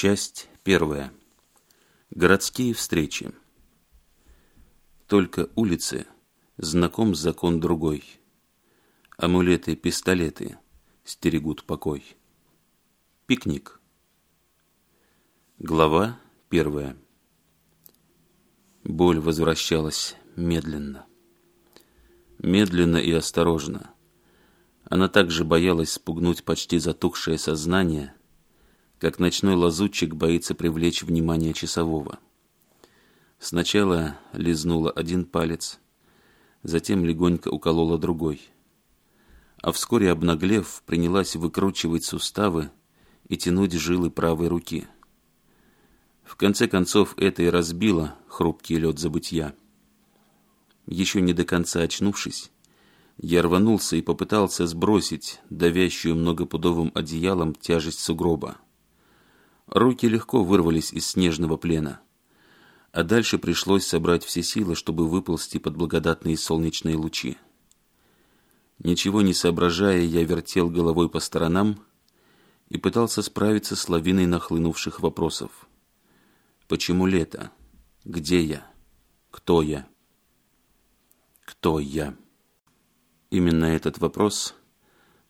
Часть первая. Городские встречи. Только улицы знаком закон другой. Амулеты, пистолеты стерегут покой. Пикник. Глава первая. Боль возвращалась медленно. Медленно и осторожно. Она также боялась спугнуть почти затухшее сознание – как ночной лазутчик боится привлечь внимание часового. Сначала лизнула один палец, затем легонько уколола другой. А вскоре, обнаглев, принялась выкручивать суставы и тянуть жилы правой руки. В конце концов, это и разбило хрупкий лед забытья. Еще не до конца очнувшись, я рванулся и попытался сбросить давящую многопудовым одеялом тяжесть сугроба. Руки легко вырвались из снежного плена. А дальше пришлось собрать все силы, чтобы выползти под благодатные солнечные лучи. Ничего не соображая, я вертел головой по сторонам и пытался справиться с лавиной нахлынувших вопросов. Почему лето? Где я? Кто я? Кто я? Именно этот вопрос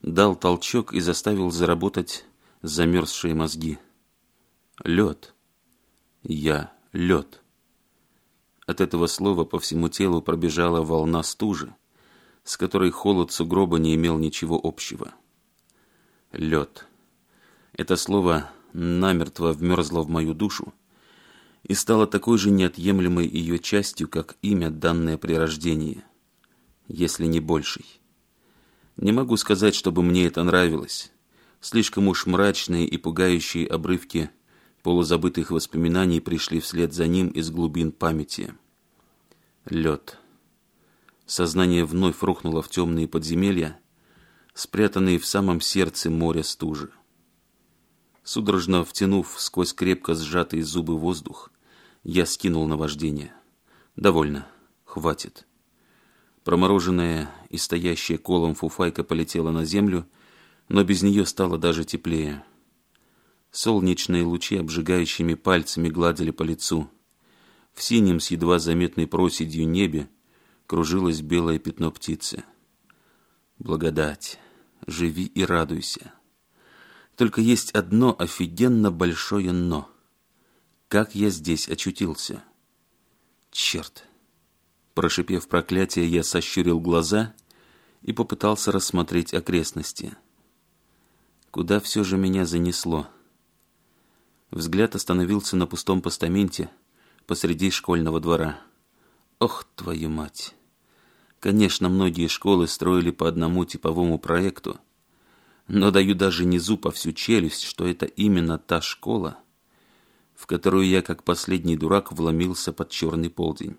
дал толчок и заставил заработать замерзшие мозги. Лед. Я лед. От этого слова по всему телу пробежала волна стужи, с которой холод сугроба не имел ничего общего. Лед. Это слово намертво вмерзло в мою душу и стало такой же неотъемлемой ее частью, как имя, данное при рождении, если не большей. Не могу сказать, чтобы мне это нравилось. Слишком уж мрачные и пугающие обрывки полузабытых воспоминаний пришли вслед за ним из глубин памяти. Лед. Сознание вновь рухнуло в темные подземелья, спрятанные в самом сердце моря стужи. Судорожно втянув сквозь крепко сжатые зубы воздух, я скинул наваждение. Довольно. Хватит. Промороженная и стоящая колом фуфайка полетела на землю, но без нее стало даже теплее. Солнечные лучи обжигающими пальцами гладили по лицу. В синем с едва заметной проседью небе кружилось белое пятно птицы. Благодать, живи и радуйся. Только есть одно офигенно большое «но». Как я здесь очутился? Черт! Прошипев проклятие, я сощурил глаза и попытался рассмотреть окрестности. Куда все же меня занесло? — Взгляд остановился на пустом постаменте посреди школьного двора. Ох, твою мать! Конечно, многие школы строили по одному типовому проекту, но даю даже низу по всю челюсть, что это именно та школа, в которую я как последний дурак вломился под черный полдень.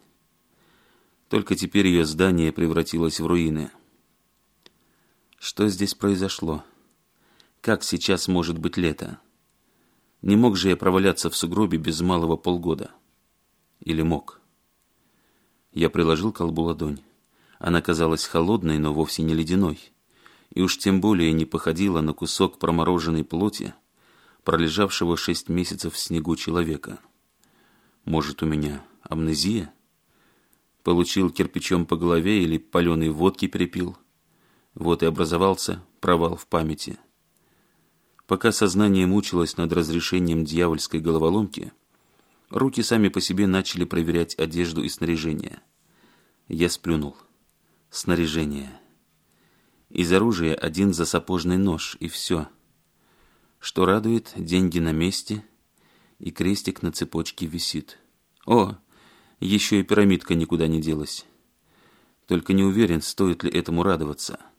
Только теперь ее здание превратилось в руины. Что здесь произошло? Как сейчас может быть лето? Не мог же я проваляться в сугробе без малого полгода. Или мог? Я приложил колбу ладонь. Она казалась холодной, но вовсе не ледяной. И уж тем более не походила на кусок промороженной плоти, пролежавшего шесть месяцев в снегу человека. Может, у меня амнезия? Получил кирпичом по голове или паленой водки перепил? Вот и образовался провал в памяти. Пока сознание мучилось над разрешением дьявольской головоломки, руки сами по себе начали проверять одежду и снаряжение. Я сплюнул. Снаряжение. Из оружия один засапожный нож, и все. Что радует, деньги на месте, и крестик на цепочке висит. О, еще и пирамидка никуда не делась. Только не уверен, стоит ли этому радоваться. —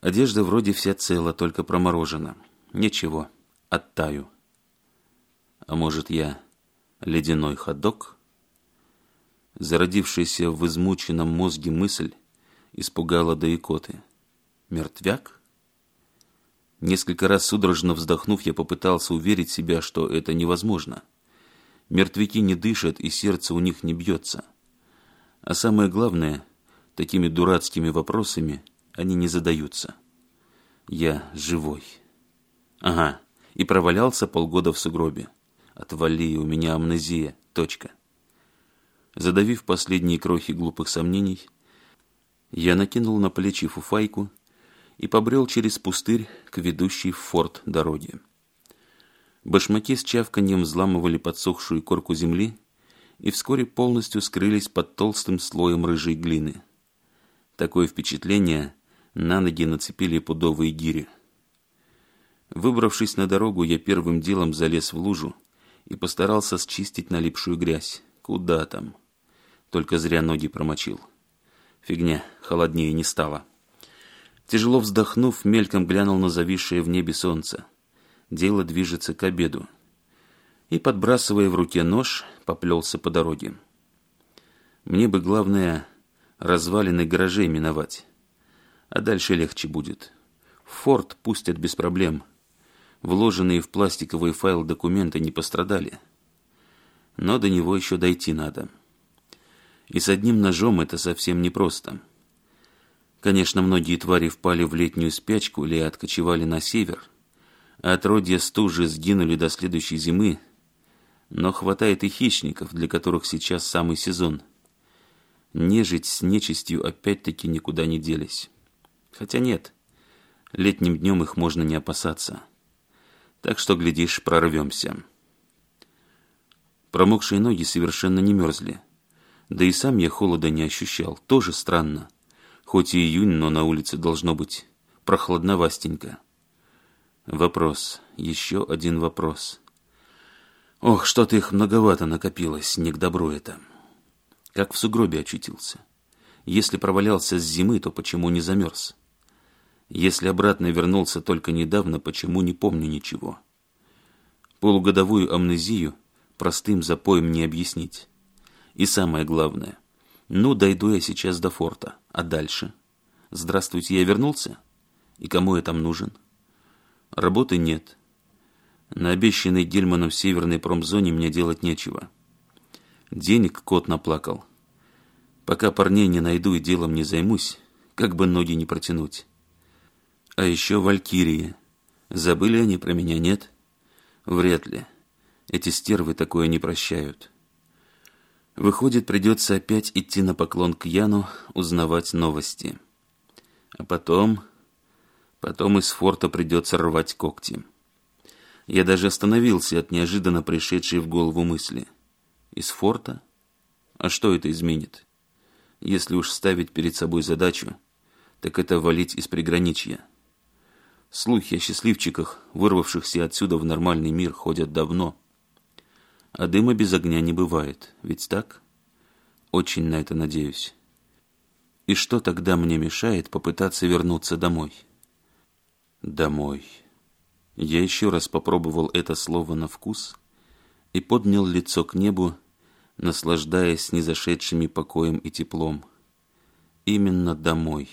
Одежда вроде вся цела, только проморожена. Ничего, оттаю. А может, я ледяной ходок? Зародившаяся в измученном мозге мысль испугала до икоты. Мертвяк? Несколько раз судорожно вздохнув, я попытался уверить себя, что это невозможно. Мертвяки не дышат, и сердце у них не бьется. А самое главное, такими дурацкими вопросами – они не задаются. Я живой. Ага, и провалялся полгода в сугробе. Отвали, у меня амнезия, точка. Задавив последние крохи глупых сомнений, я накинул на плечи фуфайку и побрел через пустырь к ведущей в форт дороге. Башмаки с чавканьем взламывали подсохшую корку земли и вскоре полностью скрылись под толстым слоем рыжей глины. Такое впечатление, на ноги нацепили пудовые гири. Выбравшись на дорогу, я первым делом залез в лужу и постарался счистить налипшую грязь. Куда там? Только зря ноги промочил. Фигня, холоднее не стало. Тяжело вздохнув, мельком глянул на зависшее в небе солнце. Дело движется к обеду. И, подбрасывая в руке нож, поплелся по дороге. Мне бы, главное, развалины гаражей миновать а дальше легче будет. Форт пустят без проблем. Вложенные в пластиковый файл документы не пострадали. Но до него еще дойти надо. И с одним ножом это совсем непросто. Конечно, многие твари впали в летнюю спячку или откочевали на север, а отродья стужи сгинули до следующей зимы, но хватает и хищников, для которых сейчас самый сезон. Нежить с нечистью опять-таки никуда не делись. Хотя нет, летним днем их можно не опасаться. Так что, глядишь, прорвемся. Промокшие ноги совершенно не мерзли. Да и сам я холода не ощущал, тоже странно. Хоть и июнь, но на улице должно быть прохладновастенько. Вопрос, еще один вопрос. Ох, что-то их многовато накопилось, не к добру это. Как в сугробе очутился. Если провалялся с зимы, то почему не замерз? Если обратно вернулся только недавно, почему не помню ничего? Полугодовую амнезию простым запоем не объяснить. И самое главное. Ну, дойду я сейчас до форта. А дальше? Здравствуйте, я вернулся? И кому я там нужен? Работы нет. На обещанной Гельманом северной промзоне мне делать нечего. Денег кот наплакал. Пока парней не найду и делом не займусь, как бы ноги не протянуть а еще валькирии. Забыли они про меня, нет? Вряд ли. Эти стервы такое не прощают. Выходит, придется опять идти на поклон к Яну, узнавать новости. А потом... Потом из форта придется рвать когти. Я даже остановился от неожиданно пришедшей в голову мысли. Из форта? А что это изменит? Если уж ставить перед собой задачу, так это валить из приграничья. Слухи о счастливчиках, вырвавшихся отсюда в нормальный мир, ходят давно. А дыма без огня не бывает, ведь так? Очень на это надеюсь. И что тогда мне мешает попытаться вернуться домой? Домой. Я еще раз попробовал это слово на вкус и поднял лицо к небу, наслаждаясь незашедшими покоем и теплом. Именно домой.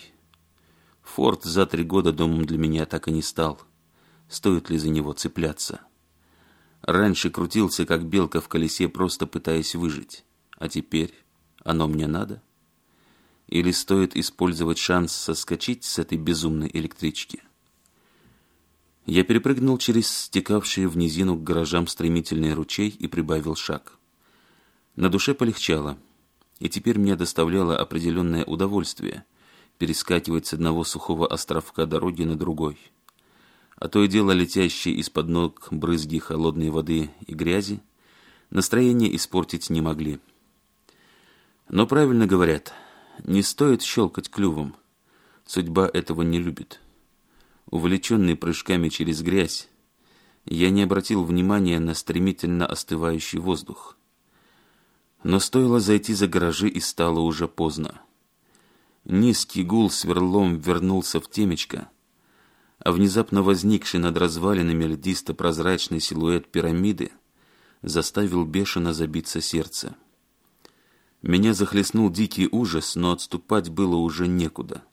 Форд за три года домом для меня так и не стал. Стоит ли за него цепляться? Раньше крутился, как белка в колесе, просто пытаясь выжить. А теперь оно мне надо? Или стоит использовать шанс соскочить с этой безумной электрички? Я перепрыгнул через стекавшие в низину к гаражам стремительный ручей и прибавил шаг. На душе полегчало, и теперь мне доставляло определенное удовольствие – перескакивать с одного сухого островка дороги на другой. А то и дело летящие из-под ног брызги холодной воды и грязи настроение испортить не могли. Но правильно говорят, не стоит щелкать клювом. Судьба этого не любит. Увлеченный прыжками через грязь, я не обратил внимания на стремительно остывающий воздух. Но стоило зайти за гаражи, и стало уже поздно. Низкий гул сверлом вернулся в темечко, а внезапно возникший над развалинами льдисто-прозрачный силуэт пирамиды заставил бешено забиться сердце. Меня захлестнул дикий ужас, но отступать было уже некуда.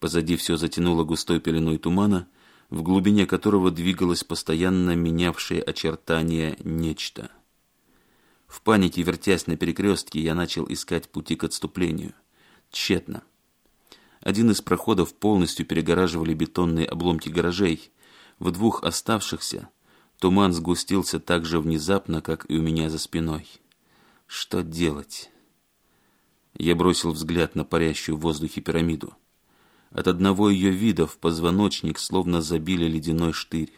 Позади все затянуло густой пеленой тумана, в глубине которого двигалось постоянно менявшее очертания нечто. В панике, вертясь на перекрестке, я начал искать пути к отступлению – Тщетно. Один из проходов полностью перегораживали бетонные обломки гаражей. В двух оставшихся туман сгустился так же внезапно, как и у меня за спиной. Что делать? Я бросил взгляд на парящую в воздухе пирамиду. От одного ее вида в позвоночник словно забили ледяной штырь.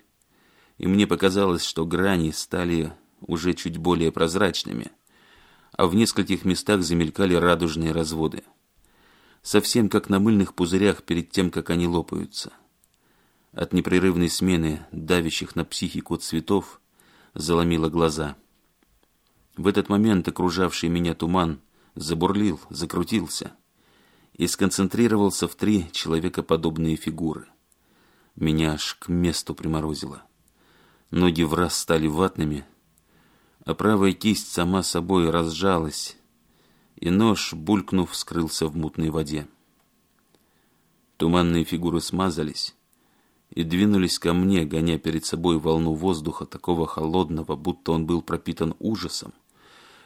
И мне показалось, что грани стали уже чуть более прозрачными, а в нескольких местах замелькали радужные разводы совсем как на мыльных пузырях перед тем, как они лопаются. От непрерывной смены давящих на психику цветов заломило глаза. В этот момент окружавший меня туман забурлил, закрутился и сконцентрировался в три человекоподобные фигуры. Меня аж к месту приморозило. Ноги в раз стали ватными, а правая кисть сама собой разжалась, и нож, булькнув, скрылся в мутной воде. Туманные фигуры смазались и двинулись ко мне, гоня перед собой волну воздуха, такого холодного, будто он был пропитан ужасом,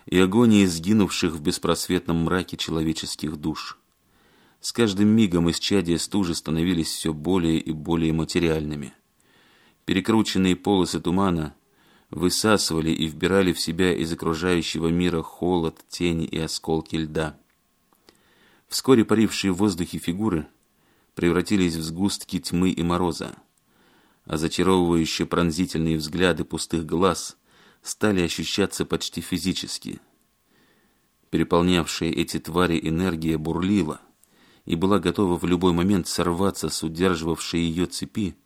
и агонией сгинувших в беспросветном мраке человеческих душ. С каждым мигом исчадия стужи становились все более и более материальными. Перекрученные полосы тумана — высасывали и вбирали в себя из окружающего мира холод, тени и осколки льда. Вскоре парившие в воздухе фигуры превратились в сгустки тьмы и мороза, а зачаровывающие пронзительные взгляды пустых глаз стали ощущаться почти физически. Переполнявшая эти твари энергия бурлила и была готова в любой момент сорваться с удерживавшей ее цепи,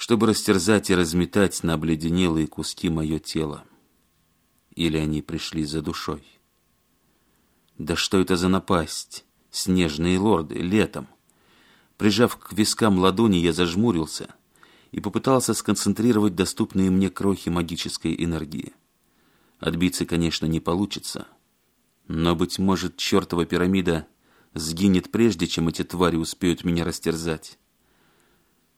чтобы растерзать и разметать на обледенелые куски мое тело. Или они пришли за душой. Да что это за напасть? Снежные лорды, летом. Прижав к вискам ладони, я зажмурился и попытался сконцентрировать доступные мне крохи магической энергии. Отбиться, конечно, не получится. Но, быть может, чертова пирамида сгинет прежде, чем эти твари успеют меня растерзать.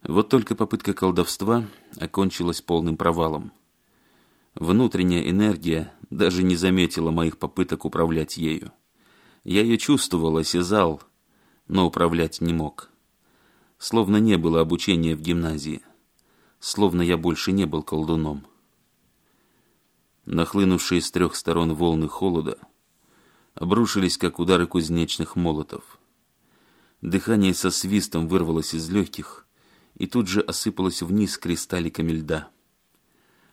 Вот только попытка колдовства окончилась полным провалом. Внутренняя энергия даже не заметила моих попыток управлять ею. Я ее чувствовал, осязал, но управлять не мог. Словно не было обучения в гимназии. Словно я больше не был колдуном. Нахлынувшие с трех сторон волны холода обрушились, как удары кузнечных молотов. Дыхание со свистом вырвалось из легких — и тут же осыпалась вниз кристалликами льда.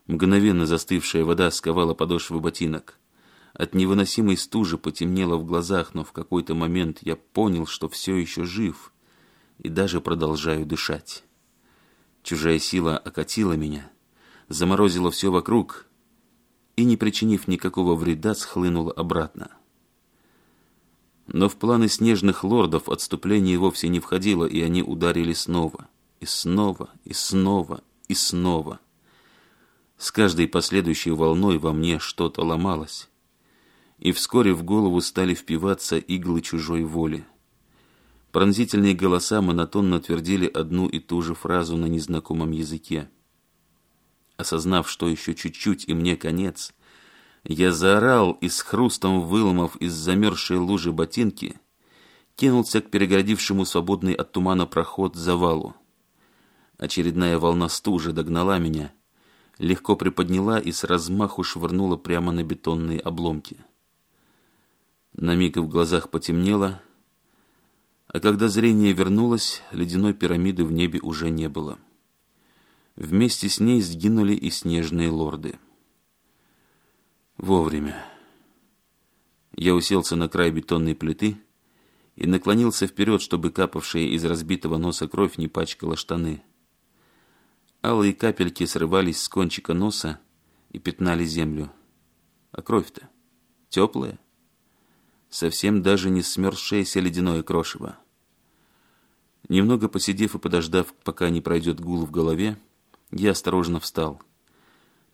Мгновенно застывшая вода сковала подошвы ботинок. От невыносимой стужи потемнело в глазах, но в какой-то момент я понял, что все еще жив и даже продолжаю дышать. Чужая сила окатила меня, заморозила все вокруг и, не причинив никакого вреда, схлынула обратно. Но в планы снежных лордов отступление вовсе не входило, и они ударили снова — и снова, и снова, и снова. С каждой последующей волной во мне что-то ломалось. И вскоре в голову стали впиваться иглы чужой воли. Пронзительные голоса монотонно твердили одну и ту же фразу на незнакомом языке. Осознав, что еще чуть-чуть и мне конец, я заорал и с хрустом выломав из замерзшей лужи ботинки, кинулся к перегородившему свободный от тумана проход завалу. Очередная волна стужи догнала меня, легко приподняла и с размаху швырнула прямо на бетонные обломки. На миг в глазах потемнело, а когда зрение вернулось, ледяной пирамиды в небе уже не было. Вместе с ней сгинули и снежные лорды. Вовремя. Я уселся на край бетонной плиты и наклонился вперед, чтобы капавшая из разбитого носа кровь не пачкала штаны. Алые капельки срывались с кончика носа и пятнали землю. А кровь-то теплая, совсем даже не смерзшееся ледяное крошево. Немного посидев и подождав, пока не пройдет гул в голове, я осторожно встал.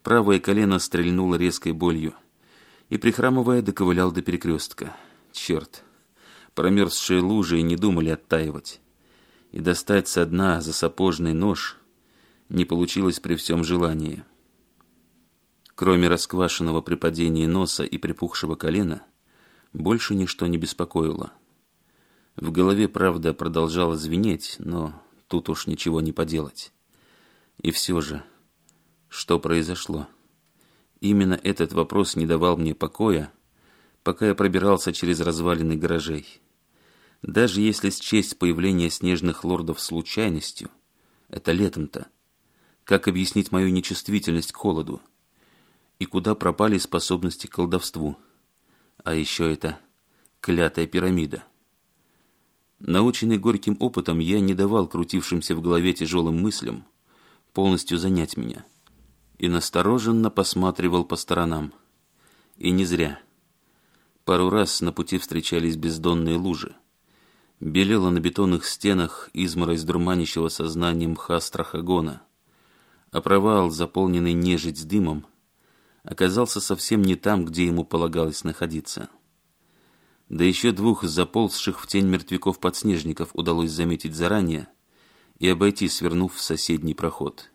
Правое колено стрельнуло резкой болью и, прихрамывая, доковылял до перекрестка. Черт! Промерзшие лужи не думали оттаивать. И достать со дна за сапожный нож — не получилось при всем желании. Кроме расквашенного при падении носа и припухшего колена, больше ничто не беспокоило. В голове, правда, продолжало звенеть, но тут уж ничего не поделать. И все же, что произошло? Именно этот вопрос не давал мне покоя, пока я пробирался через развалины гаражей. Даже если счесть появление снежных лордов случайностью, это летом-то – как объяснить мою нечувствительность к холоду? И куда пропали способности к колдовству? А еще это клятая пирамида. Наученный горьким опытом, я не давал крутившимся в голове тяжелым мыслям полностью занять меня. И настороженно посматривал по сторонам. И не зря. Пару раз на пути встречались бездонные лужи. белело на бетонных стенах изморозь дурманящего сознания мха страхогона а провал, заполненный нежить с дымом, оказался совсем не там, где ему полагалось находиться. Да еще двух заползших в тень мертвяков-подснежников удалось заметить заранее и обойти, свернув в соседний проход.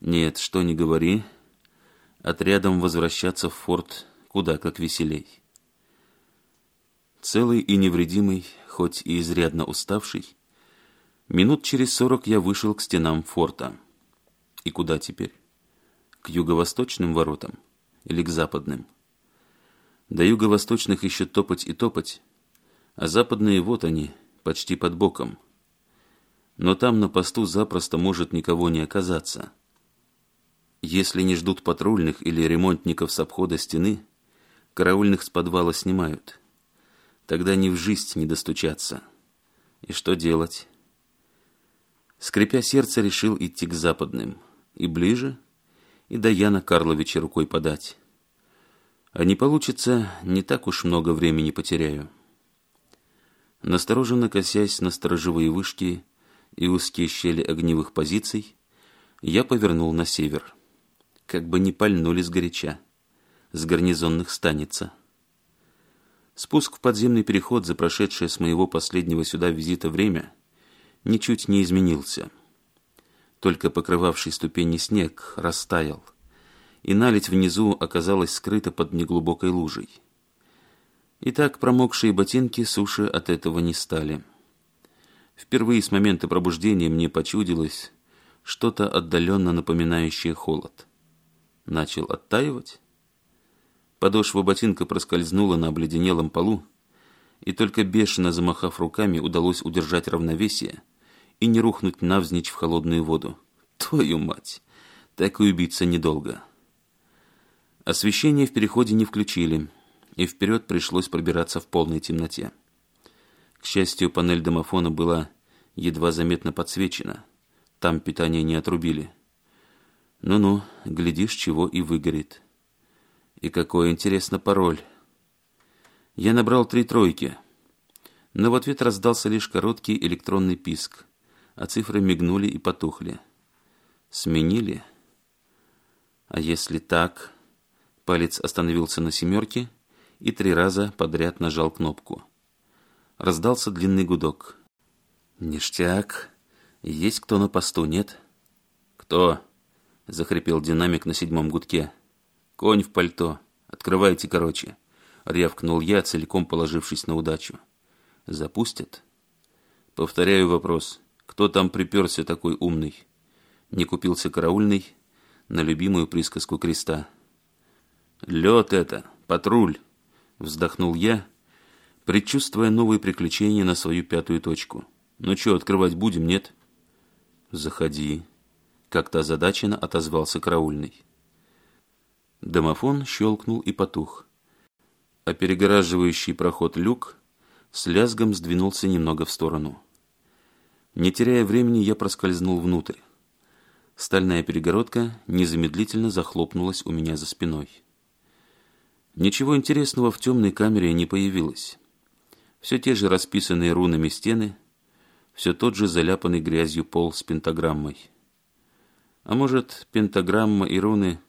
Нет, что не говори, отрядом возвращаться в форт куда как веселей. Целый и невредимый, хоть и изрядно уставший, минут через сорок я вышел к стенам форта. И куда теперь? К юго-восточным воротам или к западным? До юго-восточных еще топать и топать, а западные вот они, почти под боком. Но там на посту запросто может никого не оказаться. Если не ждут патрульных или ремонтников с обхода стены, караульных с подвала снимают. Тогда ни в жизнь не достучаться. И что делать? Скрипя сердце, решил идти к западным – и ближе, и до Яна Карловича рукой подать. А не получится, не так уж много времени потеряю. Настороженно косясь на сторожевые вышки и узкие щели огневых позиций, я повернул на север. Как бы не пальнули сгоряча. С гарнизонных станется. Спуск в подземный переход за прошедшее с моего последнего сюда визита время ничуть не изменился. — только покрывавший ступени снег растаял, и наледь внизу оказалась скрыта под неглубокой лужей. И так промокшие ботинки суши от этого не стали. Впервые с момента пробуждения мне почудилось что-то отдаленно напоминающее холод. Начал оттаивать. Подошва ботинка проскользнула на обледенелом полу, и только бешено замахав руками удалось удержать равновесие, и не рухнуть навзничь в холодную воду. Твою мать! Так и убиться недолго. Освещение в переходе не включили, и вперед пришлось пробираться в полной темноте. К счастью, панель домофона была едва заметно подсвечена. Там питание не отрубили. Ну-ну, глядишь, чего и выгорит. И какой, интересно, пароль. Я набрал три тройки. Но в ответ раздался лишь короткий электронный писк а цифры мигнули и потухли. Сменили? А если так? Палец остановился на семерке и три раза подряд нажал кнопку. Раздался длинный гудок. «Ништяк. Есть кто на посту, нет?» «Кто?» — захрипел динамик на седьмом гудке. «Конь в пальто. Открывайте, короче». Рявкнул я, целиком положившись на удачу. «Запустят?» «Повторяю вопрос». Кто там приперся такой умный? Не купился караульный на любимую присказку креста. «Лед это! Патруль!» — вздохнул я, предчувствуя новые приключения на свою пятую точку. «Ну что, открывать будем, нет?» «Заходи», — как-то озадаченно отозвался караульный. Домофон щелкнул и потух, а перегораживающий проход люк с лязгом сдвинулся немного в сторону. Не теряя времени, я проскользнул внутрь. Стальная перегородка незамедлительно захлопнулась у меня за спиной. Ничего интересного в темной камере не появилось. Все те же расписанные рунами стены, все тот же заляпанный грязью пол с пентаграммой. А может, пентаграмма и руны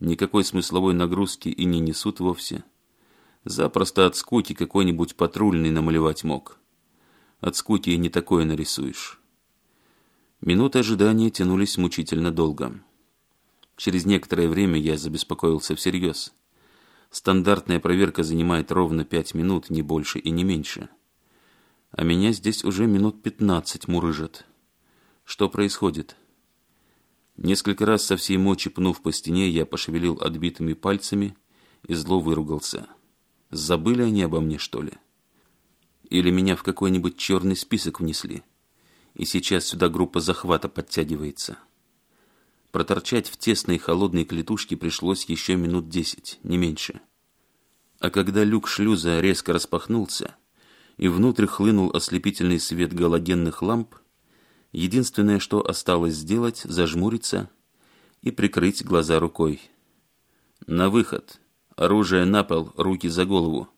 никакой смысловой нагрузки и не несут вовсе? Запросто от скуки какой-нибудь патрульный намалевать мог. — от скуки и не такое нарисуешь. Минуты ожидания тянулись мучительно долго. Через некоторое время я забеспокоился всерьез. Стандартная проверка занимает ровно пять минут, не больше и не меньше. А меня здесь уже минут пятнадцать мурыжат. Что происходит? Несколько раз со всей мочи пнув по стене, я пошевелил отбитыми пальцами и зло выругался. Забыли они обо мне, что ли? Или меня в какой-нибудь черный список внесли. И сейчас сюда группа захвата подтягивается. Проторчать в тесной холодной клетушке пришлось еще минут десять, не меньше. А когда люк шлюза резко распахнулся, и внутрь хлынул ослепительный свет галогенных ламп, единственное, что осталось сделать, зажмуриться и прикрыть глаза рукой. «На выход! Оружие на пол, руки за голову!»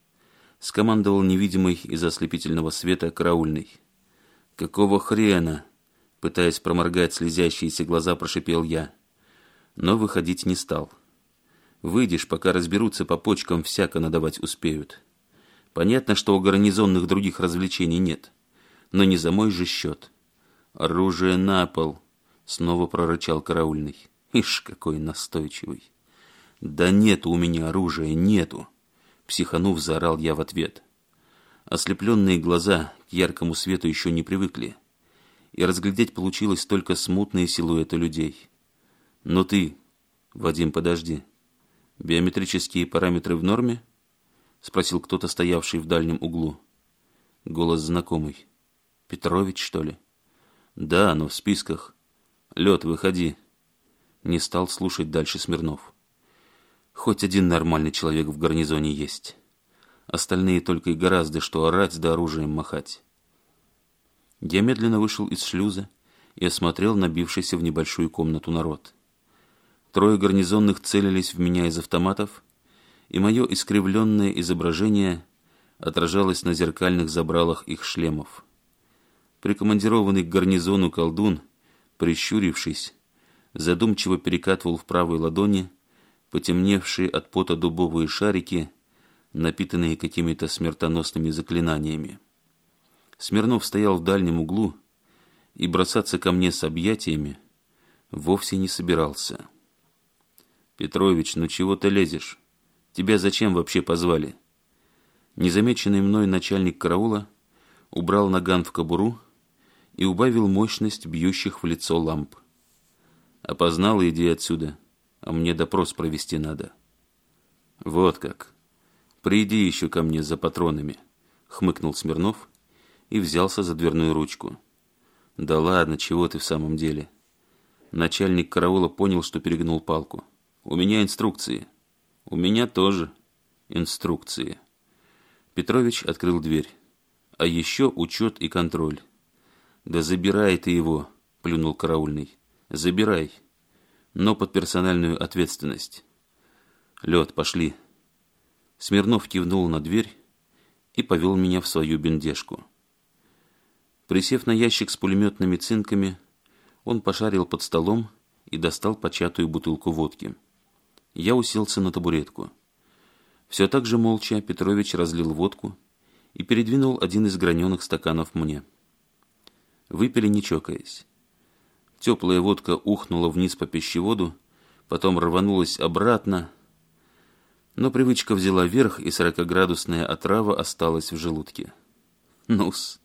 скомандовал невидимый из ослепительного света караульный. «Какого хрена?» — пытаясь проморгать слезящиеся глаза, прошипел я. Но выходить не стал. «Выйдешь, пока разберутся по почкам, всяко надавать успеют. Понятно, что у гарнизонных других развлечений нет, но не за мой же счет. Оружие на пол!» — снова прорычал караульный. «Ишь, какой настойчивый!» «Да нету у меня оружия, нету!» Психанув, заорал я в ответ. Ослепленные глаза к яркому свету еще не привыкли, и разглядеть получилось только смутные силуэты людей. Но ты, Вадим, подожди. Биометрические параметры в норме? Спросил кто-то, стоявший в дальнем углу. Голос знакомый. Петрович, что ли? Да, но в списках. Лед, выходи. Не стал слушать дальше Смирнов. Хоть один нормальный человек в гарнизоне есть. Остальные только и гораздо, что орать да оружием махать. Я медленно вышел из шлюза и осмотрел набившийся в небольшую комнату народ. Трое гарнизонных целились в меня из автоматов, и мое искривленное изображение отражалось на зеркальных забралах их шлемов. Прикомандированный к гарнизону колдун, прищурившись, задумчиво перекатывал в правой ладони – потемневшие от пота дубовые шарики, напитанные какими-то смертоносными заклинаниями. Смирнов стоял в дальнем углу и бросаться ко мне с объятиями вовсе не собирался. «Петрович, ну чего ты лезешь? Тебя зачем вообще позвали?» Незамеченный мной начальник караула убрал наган в кобуру и убавил мощность бьющих в лицо ламп. «Опознал, иди отсюда», а мне допрос провести надо». «Вот как. Приди еще ко мне за патронами», — хмыкнул Смирнов и взялся за дверную ручку. «Да ладно, чего ты в самом деле?» Начальник караула понял, что перегнул палку. «У меня инструкции». «У меня тоже инструкции». Петрович открыл дверь. «А еще учет и контроль». «Да забирай ты его», — плюнул караульный. «Забирай» но под персональную ответственность. Лед, пошли. Смирнов кивнул на дверь и повел меня в свою бендежку. Присев на ящик с пулеметными цинками, он пошарил под столом и достал початую бутылку водки. Я уселся на табуретку. Все так же молча Петрович разлил водку и передвинул один из граненых стаканов мне. Выпили, не чокаясь. Теплая водка ухнула вниз по пищеводу, потом рванулась обратно, но привычка взяла верх, и сорокоградусная отрава осталась в желудке. Нус,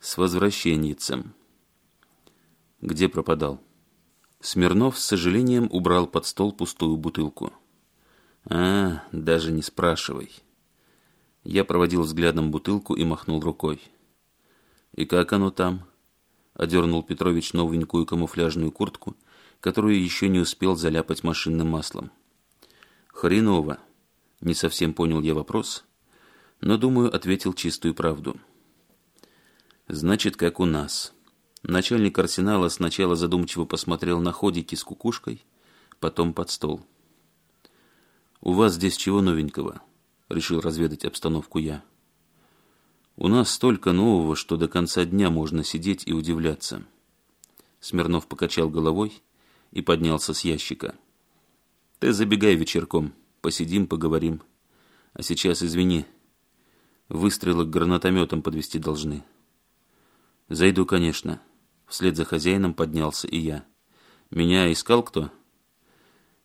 с возвращенницем. Где пропадал? Смирнов с сожалением убрал под стол пустую бутылку. «А, даже не спрашивай». Я проводил взглядом бутылку и махнул рукой. «И как оно там?» одернул Петрович новенькую камуфляжную куртку, которую еще не успел заляпать машинным маслом. «Хреново!» – не совсем понял я вопрос, но, думаю, ответил чистую правду. «Значит, как у нас». Начальник арсенала сначала задумчиво посмотрел на ходики с кукушкой, потом под стол. «У вас здесь чего новенького?» – решил разведать обстановку я. У нас столько нового, что до конца дня можно сидеть и удивляться. Смирнов покачал головой и поднялся с ящика. Ты забегай вечерком, посидим, поговорим. А сейчас, извини, выстрелы к гранатометам подвести должны. Зайду, конечно. Вслед за хозяином поднялся и я. Меня искал кто?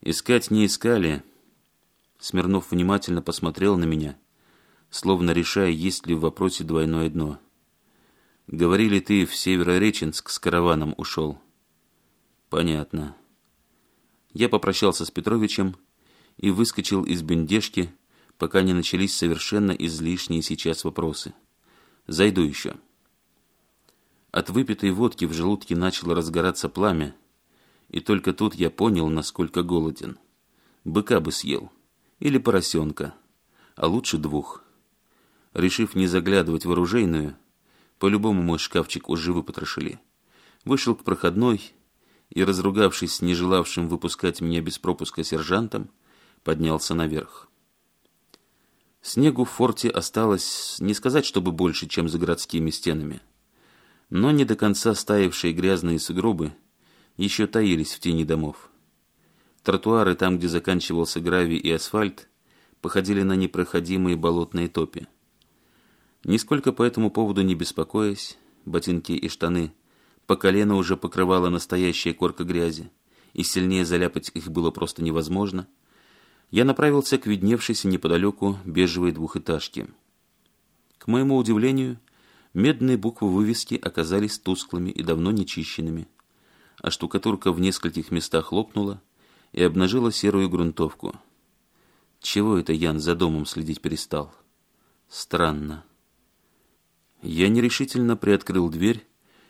Искать не искали. Смирнов внимательно посмотрел на меня словно решая, есть ли в вопросе двойное дно. «Говорили, ты в Северореченск с караваном ушел?» «Понятно». Я попрощался с Петровичем и выскочил из бендежки, пока не начались совершенно излишние сейчас вопросы. «Зайду еще». От выпитой водки в желудке начало разгораться пламя, и только тут я понял, насколько голоден. Быка бы съел. Или поросенка. А лучше двух. Решив не заглядывать в оружейную, по-любому мой шкафчик уже выпотрошили. Вышел к проходной и, разругавшись с нежелавшим выпускать меня без пропуска сержантом, поднялся наверх. Снегу в форте осталось, не сказать, чтобы больше, чем за городскими стенами. Но не до конца стаившие грязные сугробы еще таились в тени домов. Тротуары там, где заканчивался гравий и асфальт, походили на непроходимые болотные топи. Нисколько по этому поводу не беспокоясь, ботинки и штаны по колено уже покрывала настоящая корка грязи, и сильнее заляпать их было просто невозможно, я направился к видневшейся неподалеку бежевой двухэтажке. К моему удивлению, медные буквы вывески оказались тусклыми и давно нечищенными, а штукатурка в нескольких местах лопнула и обнажила серую грунтовку. Чего это Ян за домом следить перестал? Странно. Я нерешительно приоткрыл дверь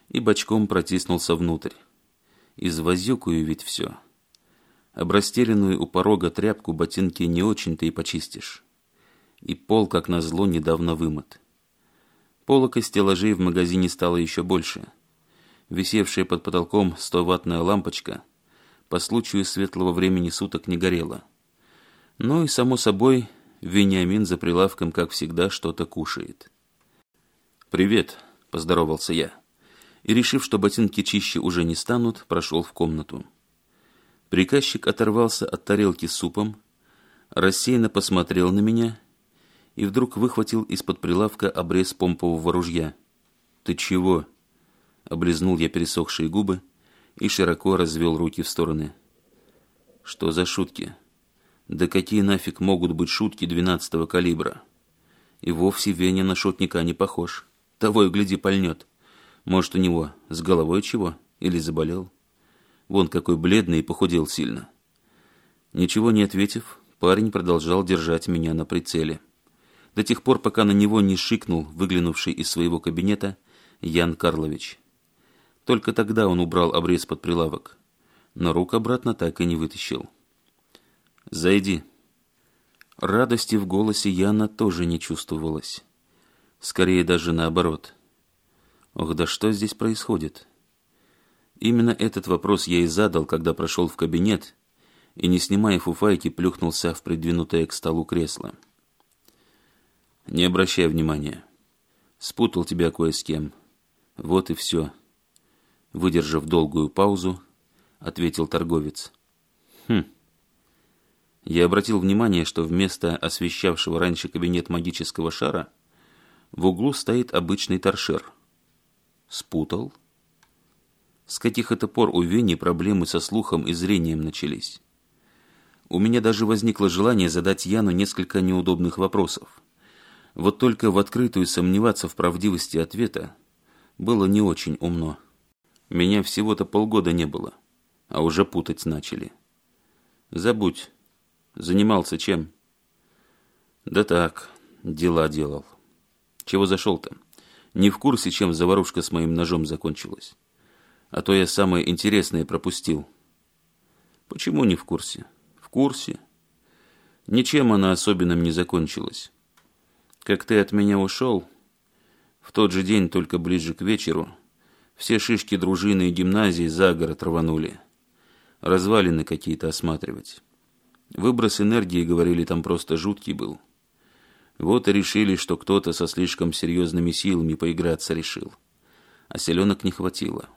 и бочком протиснулся внутрь. Извозюкаю ведь все. Обрастеренную у порога тряпку ботинки не очень-то и почистишь. И пол, как назло, недавно вымыт. Полок и стеллажей в магазине стало еще больше. Висевшая под потолком 100-ваттная лампочка по случаю светлого времени суток не горела. Ну и, само собой, Вениамин за прилавком, как всегда, что-то кушает. «Привет», — поздоровался я, и, решив, что ботинки чище уже не станут, прошел в комнату. Приказчик оторвался от тарелки с супом, рассеянно посмотрел на меня и вдруг выхватил из-под прилавка обрез помпового ружья. «Ты чего?» — облизнул я пересохшие губы и широко развел руки в стороны. «Что за шутки?» Да какие нафиг могут быть шутки двенадцатого калибра? И вовсе Веня на шутника не похож. Того и гляди, пальнет. Может, у него с головой чего? Или заболел? Вон какой бледный и похудел сильно. Ничего не ответив, парень продолжал держать меня на прицеле. До тех пор, пока на него не шикнул выглянувший из своего кабинета Ян Карлович. Только тогда он убрал обрез под прилавок, но рук обратно так и не вытащил. «Зайди». Радости в голосе Яна тоже не чувствовалось. Скорее даже наоборот. Ох, да что здесь происходит? Именно этот вопрос я и задал, когда прошел в кабинет и, не снимая фуфайки, плюхнулся в придвинутое к столу кресло. «Не обращай внимания. Спутал тебя кое с кем. Вот и все». Выдержав долгую паузу, ответил торговец. «Хм». Я обратил внимание, что вместо освещавшего раньше кабинет магического шара – в углу стоит обычный торшер. Спутал. С каких это пор у Вени проблемы со слухом и зрением начались? У меня даже возникло желание задать Яну несколько неудобных вопросов. Вот только в открытую сомневаться в правдивости ответа было не очень умно. Меня всего-то полгода не было, а уже путать начали. Забудь. Занимался чем? Да так, дела делал. Чего зашел-то? Не в курсе, чем заварушка с моим ножом закончилась. А то я самое интересное пропустил. Почему не в курсе? В курсе. Ничем она особенным не закончилась. Как ты от меня ушел, в тот же день, только ближе к вечеру, все шишки дружины и гимназии за город рванули. Развалины какие-то осматривать. Выброс энергии, говорили, там просто жуткий был. Вот и решили, что кто-то со слишком серьезными силами поиграться решил. А селенок не хватило.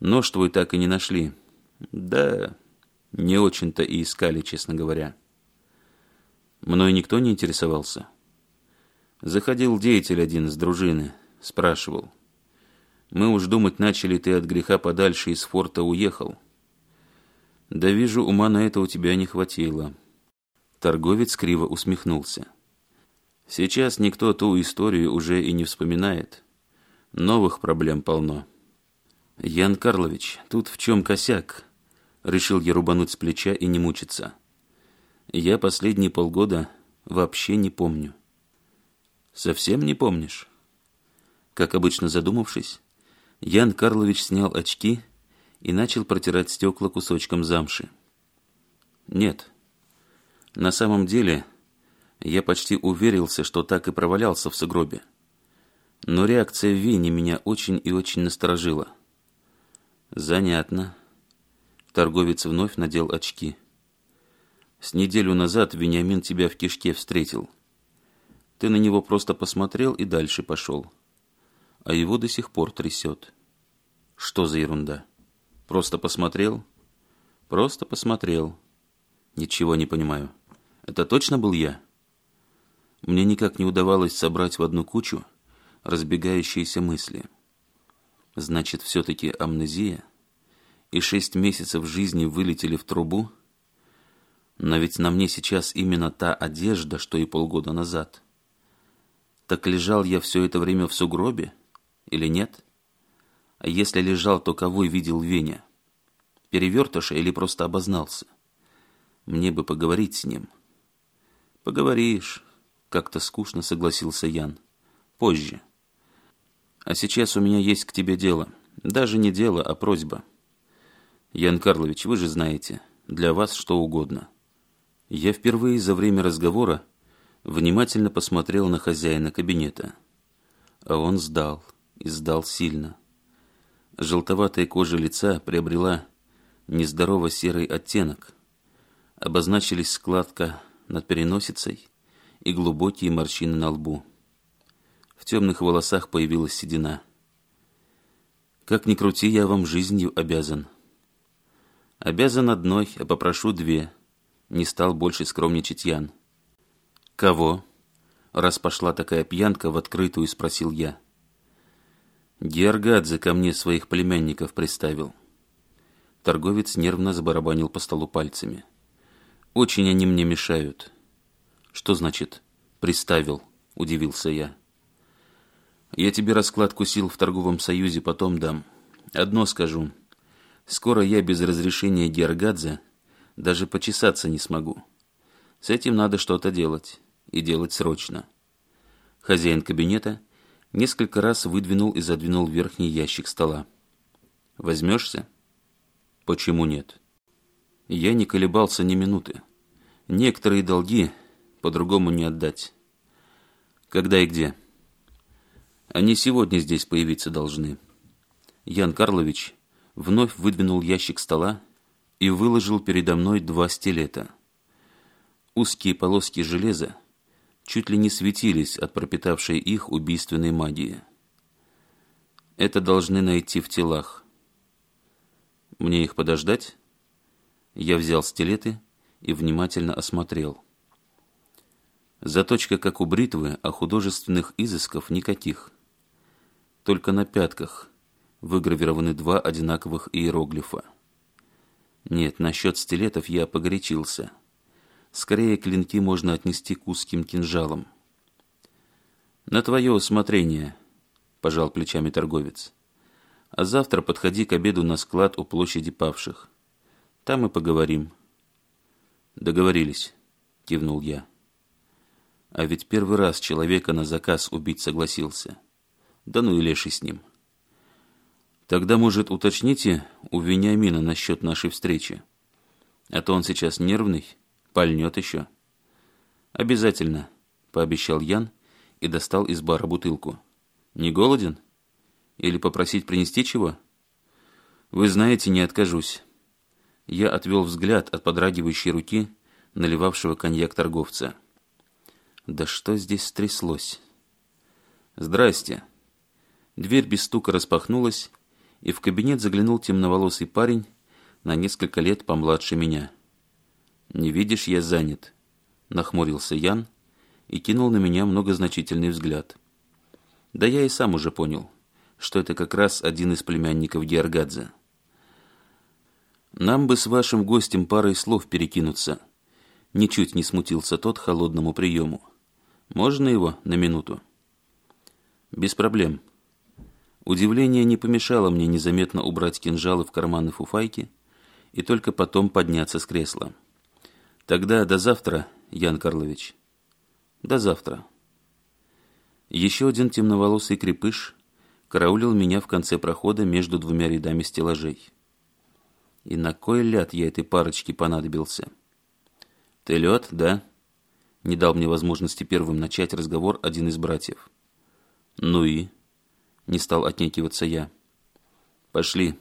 Нож твой так и не нашли. Да, не очень-то и искали, честно говоря. Мной никто не интересовался. Заходил деятель один из дружины, спрашивал. Мы уж думать начали, ты от греха подальше из форта уехал. Да вижу, ума на это у тебя не хватило. Торговец криво усмехнулся. Сейчас никто ту историю уже и не вспоминает. Новых проблем полно. «Ян Карлович, тут в чем косяк?» Решил я рубануть с плеча и не мучиться. «Я последние полгода вообще не помню». «Совсем не помнишь?» Как обычно задумавшись, Ян Карлович снял очки и начал протирать стекла кусочком замши. «Нет, на самом деле...» Я почти уверился, что так и провалялся в сугробе. Но реакция Вени меня очень и очень насторожила. Занятно. Торговец вновь надел очки. С неделю назад Вениамин тебя в кишке встретил. Ты на него просто посмотрел и дальше пошел. А его до сих пор трясет. Что за ерунда? Просто посмотрел? Просто посмотрел. Ничего не понимаю. Это точно был я?» Мне никак не удавалось собрать в одну кучу разбегающиеся мысли. Значит, все-таки амнезия? И шесть месяцев жизни вылетели в трубу? Но ведь на мне сейчас именно та одежда, что и полгода назад. Так лежал я все это время в сугробе? Или нет? А если лежал, то кого видел Веня? Перевертыша или просто обознался? Мне бы поговорить с ним. Поговоришь как-то скучно согласился Ян. «Позже. А сейчас у меня есть к тебе дело. Даже не дело, а просьба. Ян Карлович, вы же знаете, для вас что угодно». Я впервые за время разговора внимательно посмотрел на хозяина кабинета. А он сдал, и сдал сильно. Желтоватая кожа лица приобрела нездорово серый оттенок. Обозначились складка над переносицей и глубокие морщины на лбу. В темных волосах появилась седина. «Как ни крути, я вам жизнью обязан». «Обязан одной, а попрошу две», — не стал больше скромничать Ян. «Кого?» — раз пошла такая пьянка, в открытую спросил я. Георгадзе ко мне своих племянников представил. Торговец нервно забарабанил по столу пальцами. «Очень они мне мешают. Что значит «приставил»? — удивился я. «Я тебе раскладку сил в торговом союзе потом дам. Одно скажу. Скоро я без разрешения Гергадзе даже почесаться не смогу. С этим надо что-то делать. И делать срочно». Хозяин кабинета несколько раз выдвинул и задвинул верхний ящик стола. «Возьмешься?» «Почему нет?» Я не колебался ни минуты. Некоторые долги по-другому не отдать. Когда и где? Они сегодня здесь появиться должны. Ян Карлович вновь выдвинул ящик стола и выложил передо мной два стилета. Узкие полоски железа чуть ли не светились от пропитавшей их убийственной магии. Это должны найти в телах. Мне их подождать? Я взял стилеты и внимательно осмотрел. Заточка, как у бритвы, а художественных изысков никаких. Только на пятках выгравированы два одинаковых иероглифа. Нет, насчет стилетов я погорячился. Скорее, клинки можно отнести к узким кинжалам. «На твое усмотрение», — пожал плечами торговец. «А завтра подходи к обеду на склад у площади павших. Там и поговорим». «Договорились», — кивнул я. А ведь первый раз человека на заказ убить согласился. Да ну и леший с ним. Тогда, может, уточните у Вениамина насчет нашей встречи. А то он сейчас нервный, пальнет еще. Обязательно, пообещал Ян и достал из бара бутылку. Не голоден? Или попросить принести чего? Вы знаете, не откажусь. Я отвел взгляд от подрагивающей руки, наливавшего коньяк торговца. Да что здесь стряслось? «Здрасте». Дверь без стука распахнулась, и в кабинет заглянул темноволосый парень на несколько лет помладше меня. «Не видишь, я занят», — нахмурился Ян и кинул на меня многозначительный взгляд. Да я и сам уже понял, что это как раз один из племянников Георгадзе. «Нам бы с вашим гостем парой слов перекинуться», — ничуть не смутился тот холодному приему. Можно его на минуту?» «Без проблем». Удивление не помешало мне незаметно убрать кинжалы в карманы фуфайки и только потом подняться с кресла. «Тогда до завтра, Ян Карлович». «До завтра». Еще один темноволосый крепыш караулил меня в конце прохода между двумя рядами стеллажей. И на кой ляд я этой парочке понадобился? «Ты лед, да?» не дал мне возможности первым начать разговор один из братьев. «Ну и?» – не стал отнекиваться я. «Пошли,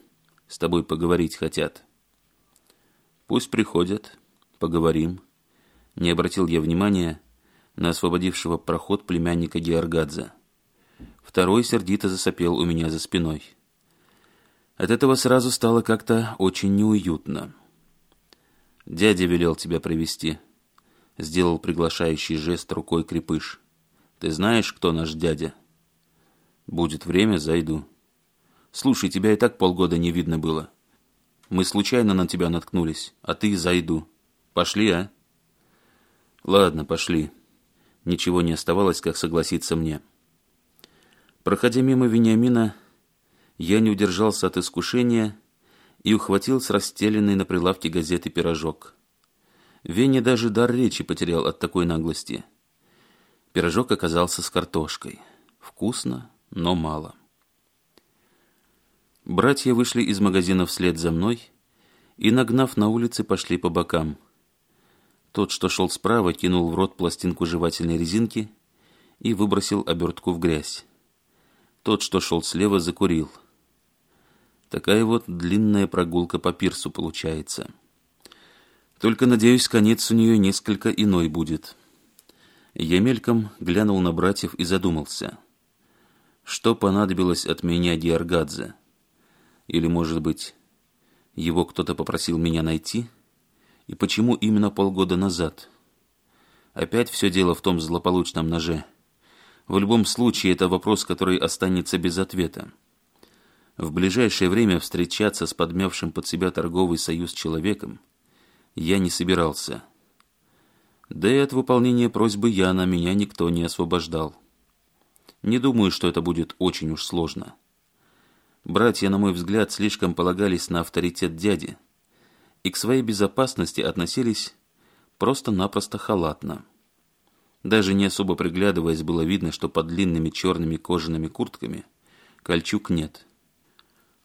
с тобой поговорить хотят». «Пусть приходят, поговорим». Не обратил я внимания на освободившего проход племянника Георгадзе. Второй сердито засопел у меня за спиной. От этого сразу стало как-то очень неуютно. «Дядя велел тебя привести Сделал приглашающий жест рукой крепыш. «Ты знаешь, кто наш дядя?» «Будет время, зайду». «Слушай, тебя и так полгода не видно было. Мы случайно на тебя наткнулись, а ты зайду. Пошли, а?» «Ладно, пошли». Ничего не оставалось, как согласиться мне. Проходя мимо Вениамина, я не удержался от искушения и ухватил с расстеленной на прилавке газеты пирожок. Веня даже дар речи потерял от такой наглости. Пирожок оказался с картошкой. Вкусно, но мало. Братья вышли из магазина вслед за мной и, нагнав на улице, пошли по бокам. Тот, что шел справа, кинул в рот пластинку жевательной резинки и выбросил обертку в грязь. Тот, что шел слева, закурил. Такая вот длинная прогулка по пирсу получается. Только, надеюсь, конец у нее несколько иной будет. Я мельком глянул на братьев и задумался. Что понадобилось от меня Георгадзе? Или, может быть, его кто-то попросил меня найти? И почему именно полгода назад? Опять все дело в том злополучном ноже. В любом случае, это вопрос, который останется без ответа. В ближайшее время встречаться с подмявшим под себя торговый союз человеком – я не собирался. Да и от выполнения просьбы Яна меня никто не освобождал. Не думаю, что это будет очень уж сложно. Братья, на мой взгляд, слишком полагались на авторитет дяди и к своей безопасности относились просто-напросто халатно. Даже не особо приглядываясь, было видно, что под длинными черными кожаными куртками кольчуг нет.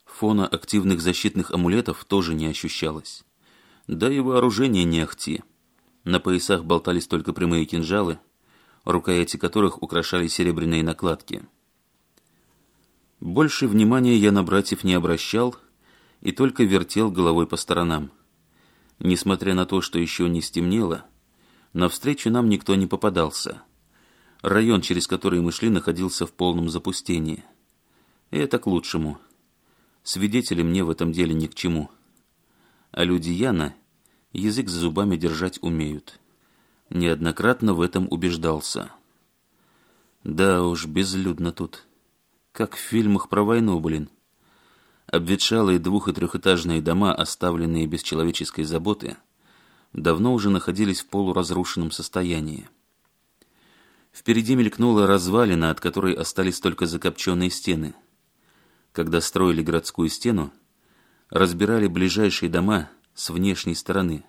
Фона активных защитных амулетов тоже не ощущалось. Да и вооружение не ахти. На поясах болтались только прямые кинжалы, рукояти которых украшали серебряные накладки. Больше внимания я на братьев не обращал и только вертел головой по сторонам. Несмотря на то, что еще не стемнело, навстречу нам никто не попадался. Район, через который мы шли, находился в полном запустении. И это к лучшему. Свидетели мне в этом деле ни к чему. А люди Яна язык за зубами держать умеют. Неоднократно в этом убеждался. Да уж, безлюдно тут. Как в фильмах про войну, блин. Обветшалые двух- и трехэтажные дома, оставленные без человеческой заботы, давно уже находились в полуразрушенном состоянии. Впереди мелькнула развалина, от которой остались только закопченные стены. Когда строили городскую стену, разбирали ближайшие дома с внешней стороны,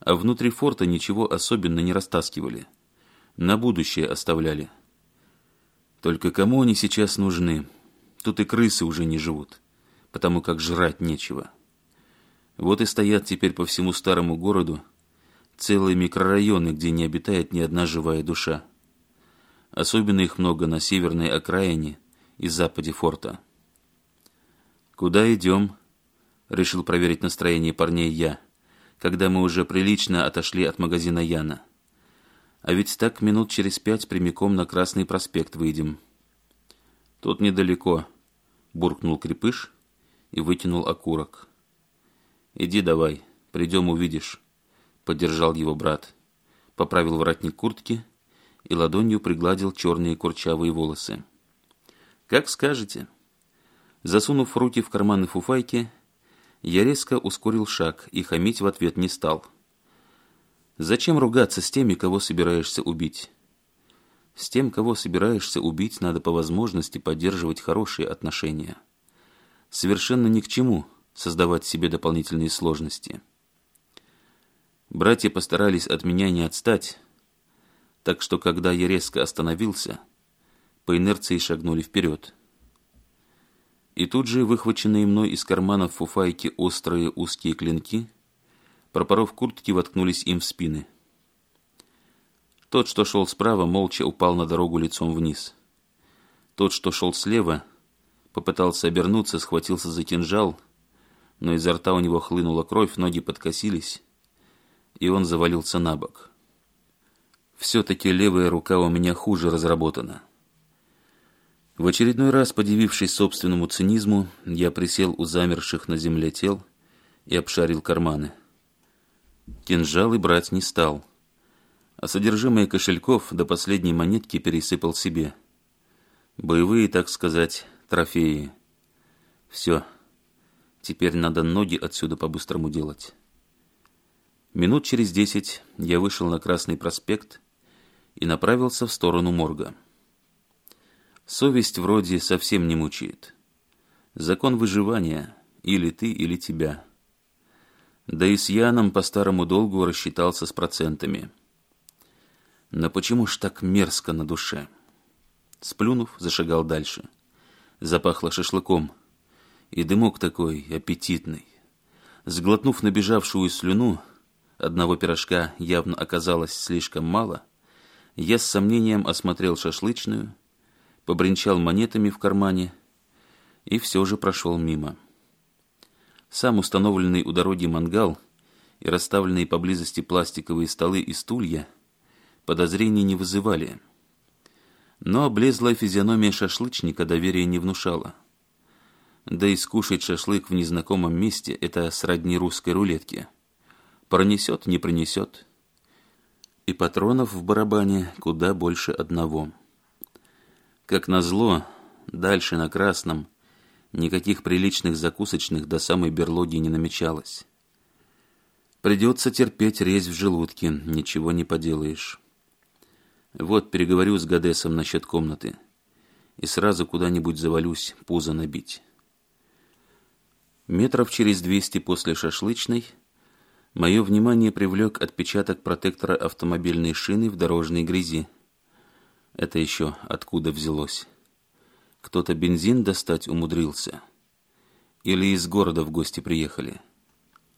а внутри форта ничего особенно не растаскивали. На будущее оставляли. Только кому они сейчас нужны? Тут и крысы уже не живут, потому как жрать нечего. Вот и стоят теперь по всему старому городу целые микрорайоны, где не обитает ни одна живая душа. Особенно их много на северной окраине и западе форта. «Куда идем?» — решил проверить настроение парней я, когда мы уже прилично отошли от магазина Яна. «А ведь так минут через пять прямиком на Красный проспект выйдем». «Тут недалеко», — буркнул Крепыш и вытянул окурок. «Иди давай, придем увидишь», — поддержал его брат. Поправил воротник куртки и ладонью пригладил черные курчавые волосы. «Как скажете». Засунув руки в карманы фуфайки, я резко ускорил шаг и хамить в ответ не стал. Зачем ругаться с теми, кого собираешься убить? С тем, кого собираешься убить, надо по возможности поддерживать хорошие отношения. Совершенно ни к чему создавать себе дополнительные сложности. Братья постарались от меня не отстать, так что, когда я резко остановился, по инерции шагнули вперед и тут же выхваченные мной из карманов фуфайки острые узкие клинки, пропоров куртки, воткнулись им в спины. Тот, что шел справа, молча упал на дорогу лицом вниз. Тот, что шел слева, попытался обернуться, схватился за кинжал, но изо рта у него хлынула кровь, ноги подкосились, и он завалился на бок. Все-таки левая рука у меня хуже разработана. В очередной раз, подивившись собственному цинизму, я присел у замерших на земле тел и обшарил карманы. Кинжалы брать не стал, а содержимое кошельков до последней монетки пересыпал себе. Боевые, так сказать, трофеи. Все. Теперь надо ноги отсюда по-быстрому делать. Минут через десять я вышел на Красный проспект и направился в сторону морга. Совесть вроде совсем не мучает. Закон выживания – или ты, или тебя. Да и с Яном по старому долгу рассчитался с процентами. Но почему ж так мерзко на душе? Сплюнув, зашагал дальше. Запахло шашлыком. И дымок такой аппетитный. Сглотнув набежавшую слюну, одного пирожка явно оказалось слишком мало, я с сомнением осмотрел шашлычную – побренчал монетами в кармане и все же прошел мимо. Сам установленный у дороги мангал и расставленные поблизости пластиковые столы и стулья подозрений не вызывали. Но облезлая физиономия шашлычника доверия не внушала. Да и скушать шашлык в незнакомом месте – это сродни русской рулетке. Пронесет, не принесет. И патронов в барабане куда больше одного – как назло, дальше на Красном никаких приличных закусочных до самой берлоги не намечалось. Придется терпеть резь в желудке, ничего не поделаешь. Вот переговорю с Гадесом насчет комнаты. И сразу куда-нибудь завалюсь, пузо набить. Метров через двести после шашлычной мое внимание привлек отпечаток протектора автомобильной шины в дорожной грязи. Это еще откуда взялось? Кто-то бензин достать умудрился? Или из города в гости приехали?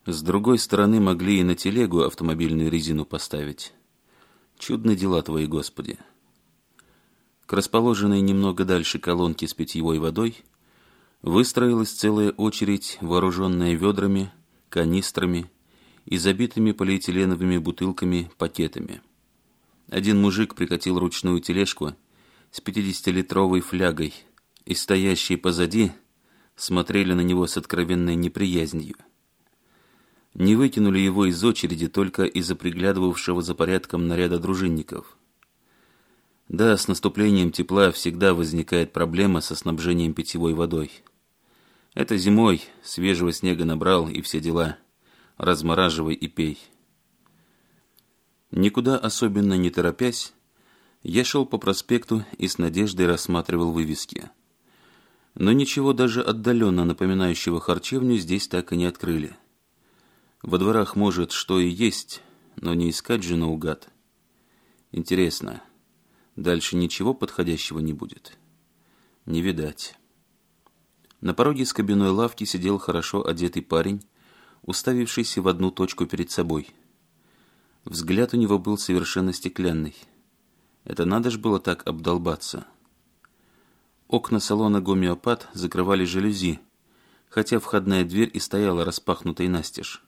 С другой стороны могли и на телегу автомобильную резину поставить. Чудные дела твои, Господи. К расположенной немного дальше колонке с питьевой водой выстроилась целая очередь, вооруженная ведрами, канистрами и забитыми полиэтиленовыми бутылками пакетами – один мужик прикатил ручную тележку с 50-литровой флягой, и стоящие позади смотрели на него с откровенной неприязнью. Не вытянули его из очереди только из-за приглядывавшего за порядком наряда дружинников. Да, с наступлением тепла всегда возникает проблема со снабжением питьевой водой. Это зимой, свежего снега набрал и все дела. Размораживай и пей. Никуда особенно не торопясь, я шел по проспекту и с надеждой рассматривал вывески. Но ничего даже отдаленно напоминающего харчевню здесь так и не открыли. Во дворах, может, что и есть, но не искать же наугад. Интересно, дальше ничего подходящего не будет? Не видать. На пороге с кабиной лавки сидел хорошо одетый парень, уставившийся в одну точку перед собой – Взгляд у него был совершенно стеклянный. Это надо ж было так обдолбаться. Окна салона «Гомеопат» закрывали жалюзи, хотя входная дверь и стояла распахнутой настежь.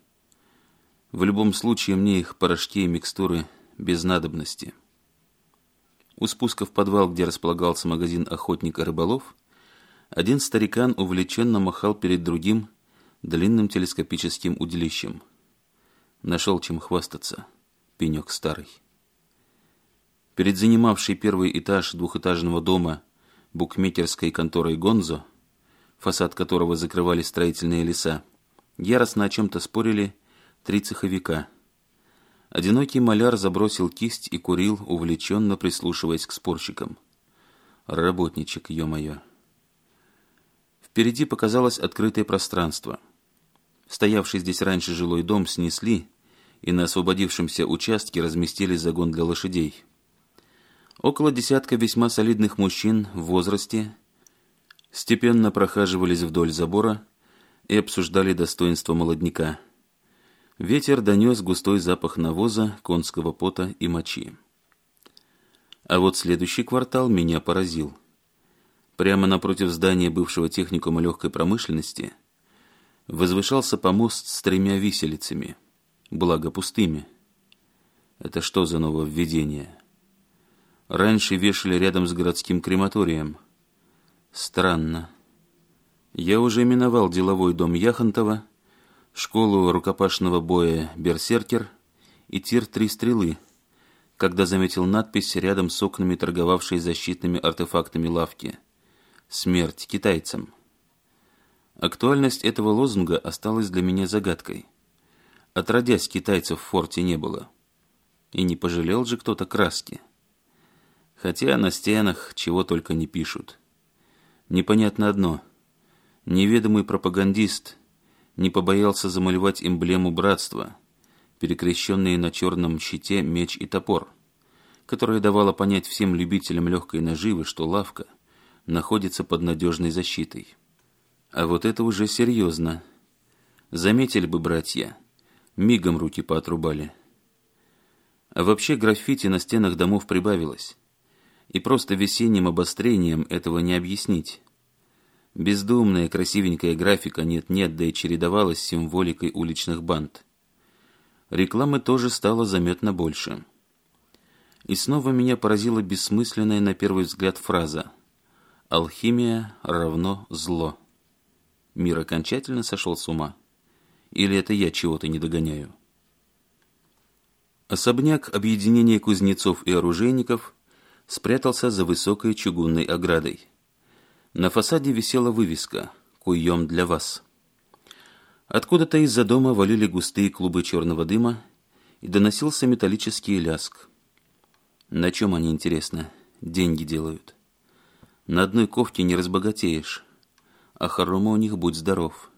В любом случае мне их порошки и микстуры без надобности. У спуска в подвал, где располагался магазин охотника-рыболов, один старикан увлеченно махал перед другим длинным телескопическим удилищем. Нашел чем хвастаться пенек старый. Перед занимавшей первый этаж двухэтажного дома букмекерской конторой «Гонзо», фасад которого закрывали строительные леса, яростно о чем-то спорили три цеховика. Одинокий маляр забросил кисть и курил, увлеченно прислушиваясь к спорщикам. «Работничек, ё-моё!» Впереди показалось открытое пространство. Стоявший здесь раньше жилой дом снесли, и на освободившемся участке разместили загон для лошадей. Около десятка весьма солидных мужчин в возрасте степенно прохаживались вдоль забора и обсуждали достоинство молодняка. Ветер донес густой запах навоза, конского пота и мочи. А вот следующий квартал меня поразил. Прямо напротив здания бывшего техникума легкой промышленности возвышался помост с тремя виселицами – благо пустыми. Это что за нововведение? Раньше вешали рядом с городским крематорием. Странно. Я уже миновал деловой дом Яхонтова, школу рукопашного боя «Берсеркер» и тир «Три стрелы», когда заметил надпись рядом с окнами торговавшей защитными артефактами лавки «Смерть китайцам». Актуальность этого лозунга осталась для меня загадкой. Отродясь, китайцев в форте не было. И не пожалел же кто-то краски. Хотя на стенах чего только не пишут. Непонятно одно. Неведомый пропагандист не побоялся замалевать эмблему братства, перекрещенные на черном щите меч и топор, которая давала понять всем любителям легкой наживы, что лавка находится под надежной защитой. А вот это уже серьезно. Заметили бы братья, мигом руки поотрубали. А вообще граффити на стенах домов прибавилось. И просто весенним обострением этого не объяснить. Бездумная красивенькая графика нет-нет, да и чередовалась с символикой уличных банд. Рекламы тоже стало заметно больше. И снова меня поразила бессмысленная на первый взгляд фраза «Алхимия равно зло». Мир окончательно сошел с ума. Или это я чего-то не догоняю? Особняк объединения кузнецов и оружейников спрятался за высокой чугунной оградой. На фасаде висела вывеска «Куем для вас». Откуда-то из-за дома валили густые клубы черного дыма, и доносился металлический ляск. На чем они, интересно, деньги делают? На одной кофте не разбогатеешь, а хорома у них будь здоров.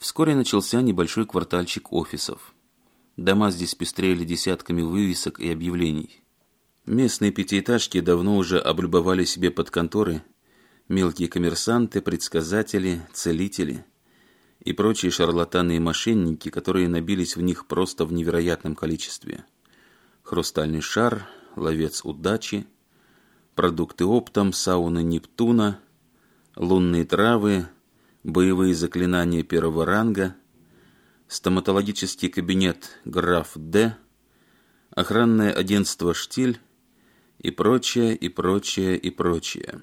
Вскоре начался небольшой квартальчик офисов. Дома здесь пестрели десятками вывесок и объявлений. Местные пятиэтажки давно уже облюбовали себе под конторы мелкие коммерсанты, предсказатели, целители и прочие шарлатаны и мошенники, которые набились в них просто в невероятном количестве. Хрустальный шар, ловец удачи, продукты оптом, сауны Нептуна, лунные травы – боевые заклинания первого ранга, стоматологический кабинет «Граф Д», охранное агентство «Штиль» и прочее, и прочее, и прочее.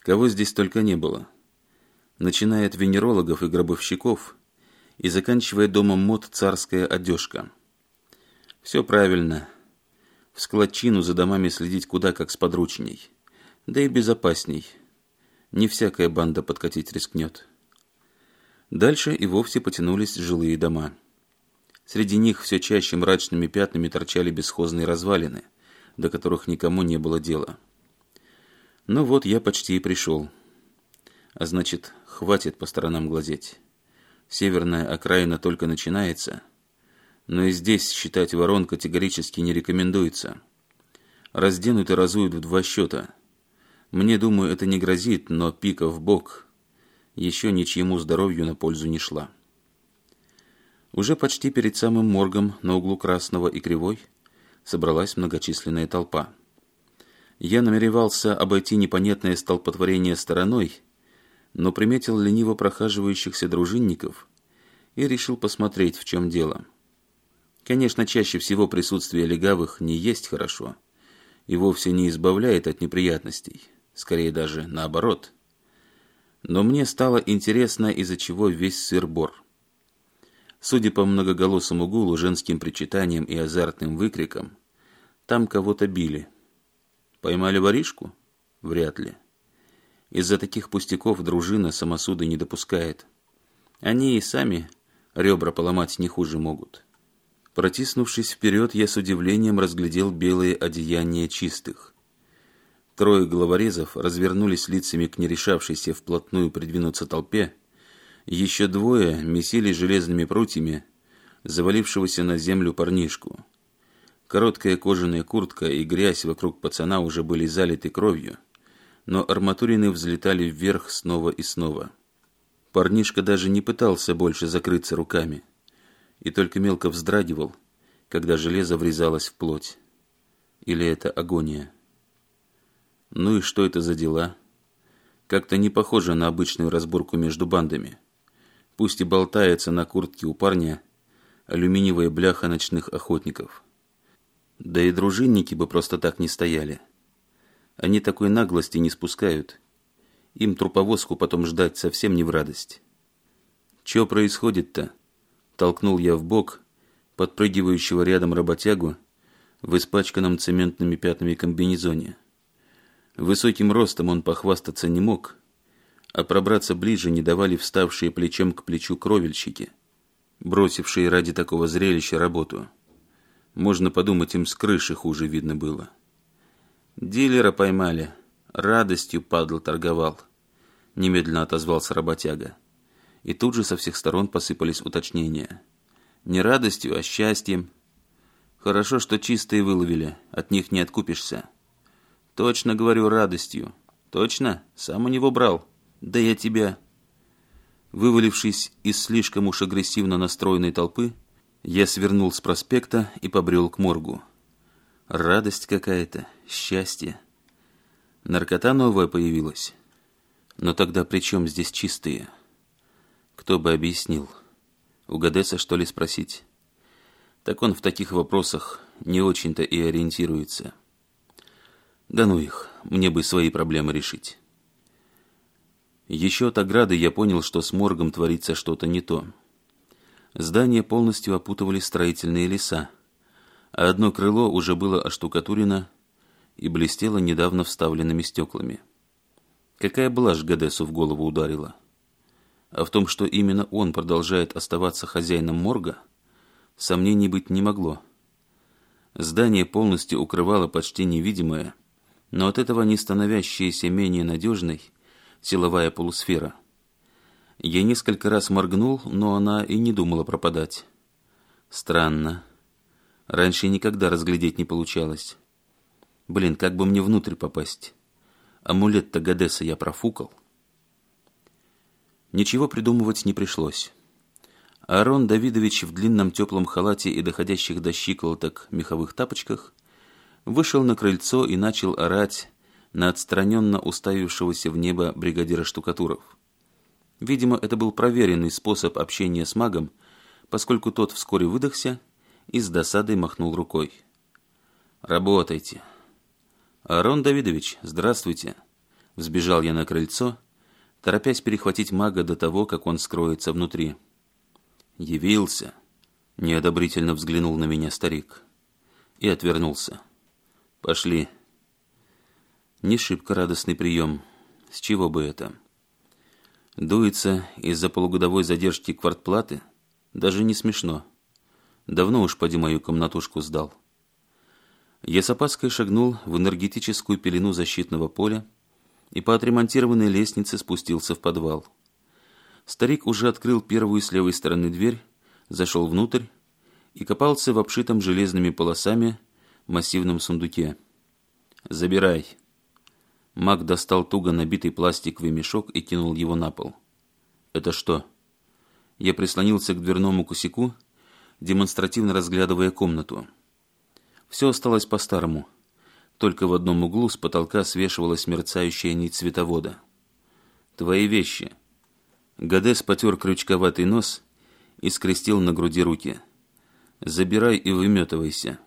Кого здесь только не было. Начиная от венерологов и гробовщиков и заканчивая домом мод «Царская одежка». Все правильно. В складчину за домами следить куда как с подручней, Да и безопасней – не всякая банда подкатить рискнет. Дальше и вовсе потянулись жилые дома. Среди них все чаще мрачными пятнами торчали бесхозные развалины, до которых никому не было дела. Ну вот, я почти и пришел. А значит, хватит по сторонам глазеть. Северная окраина только начинается, но и здесь считать ворон категорически не рекомендуется. Разденут и разуют в два счета – мне, думаю, это не грозит, но пика в бок еще ничьему здоровью на пользу не шла. Уже почти перед самым моргом на углу Красного и Кривой собралась многочисленная толпа. Я намеревался обойти непонятное столпотворение стороной, но приметил лениво прохаживающихся дружинников и решил посмотреть, в чем дело. Конечно, чаще всего присутствие легавых не есть хорошо и вовсе не избавляет от неприятностей скорее даже наоборот. Но мне стало интересно, из-за чего весь сыр-бор. Судя по многоголосому гулу, женским причитаниям и азартным выкрикам, там кого-то били. Поймали воришку? Вряд ли. Из-за таких пустяков дружина самосуды не допускает. Они и сами ребра поломать не хуже могут. Протиснувшись вперед, я с удивлением разглядел белые одеяния чистых. Трое головорезов развернулись лицами к нерешавшейся вплотную придвинуться толпе. Еще двое месили железными прутьями завалившегося на землю парнишку. Короткая кожаная куртка и грязь вокруг пацана уже были залиты кровью, но арматурины взлетали вверх снова и снова. Парнишка даже не пытался больше закрыться руками и только мелко вздрагивал, когда железо врезалось в плоть. Или это агония? Ну и что это за дела? Как-то не похоже на обычную разборку между бандами. Пусть и болтается на куртке у парня алюминиевая бляха ночных охотников. Да и дружинники бы просто так не стояли. Они такой наглости не спускают. Им труповозку потом ждать совсем не в радость. «Чё происходит-то?» Толкнул я в бок подпрыгивающего рядом работягу в испачканном цементными пятнами комбинезоне. Высоким ростом он похвастаться не мог, а пробраться ближе не давали вставшие плечом к плечу кровельщики, бросившие ради такого зрелища работу. Можно подумать, им с крыши хуже видно было. «Дилера поймали. Радостью, падл, торговал», — немедленно отозвался работяга. И тут же со всех сторон посыпались уточнения. «Не радостью, а счастьем. Хорошо, что чистые выловили, от них не откупишься». Точно говорю радостью. Точно? Сам у него брал. Да я тебя... Вывалившись из слишком уж агрессивно настроенной толпы, я свернул с проспекта и побрел к моргу. Радость какая-то, счастье. Наркота новая появилась. Но тогда при чем здесь чистые? Кто бы объяснил? У Гадеса, что ли, спросить? Так он в таких вопросах не очень-то и ориентируется. Да ну их, мне бы свои проблемы решить. Еще от ограды я понял, что с моргом творится что-то не то. Здание полностью опутывали строительные леса, а одно крыло уже было оштукатурено и блестело недавно вставленными стеклами. Какая блажь Гадесу в голову ударила. А в том, что именно он продолжает оставаться хозяином морга, сомнений быть не могло. Здание полностью укрывало почти невидимое – но от этого не становящаяся менее надежной силовая полусфера. Я несколько раз моргнул, но она и не думала пропадать. Странно. Раньше никогда разглядеть не получалось. Блин, как бы мне внутрь попасть? Амулет-то Гадеса я профукал. Ничего придумывать не пришлось. Арон Давидович в длинном теплом халате и доходящих до щиколоток меховых тапочках – вышел на крыльцо и начал орать на отстраненно уставившегося в небо бригадира штукатуров. Видимо, это был проверенный способ общения с магом, поскольку тот вскоре выдохся и с досадой махнул рукой. «Работайте!» «Арон Давидович, здравствуйте!» Взбежал я на крыльцо, торопясь перехватить мага до того, как он скроется внутри. «Явился!» Неодобрительно взглянул на меня старик и отвернулся. Пошли. Не шибко радостный прием. С чего бы это? Дуется из-за полугодовой задержки квартплаты? Даже не смешно. Давно уж поди мою комнатушку сдал. Я с опаской шагнул в энергетическую пелену защитного поля и по отремонтированной лестнице спустился в подвал. Старик уже открыл первую с левой стороны дверь, зашел внутрь и копался в обшитом железными полосами массивном сундуке. «Забирай». Мак достал туго набитый пластиковый мешок и кинул его на пол. «Это что?» Я прислонился к дверному косяку, демонстративно разглядывая комнату. Все осталось по-старому. Только в одном углу с потолка свешивалась мерцающая нить световода. «Твои вещи». Гадес потер крючковатый нос и скрестил на груди руки. «Забирай и выметывайся».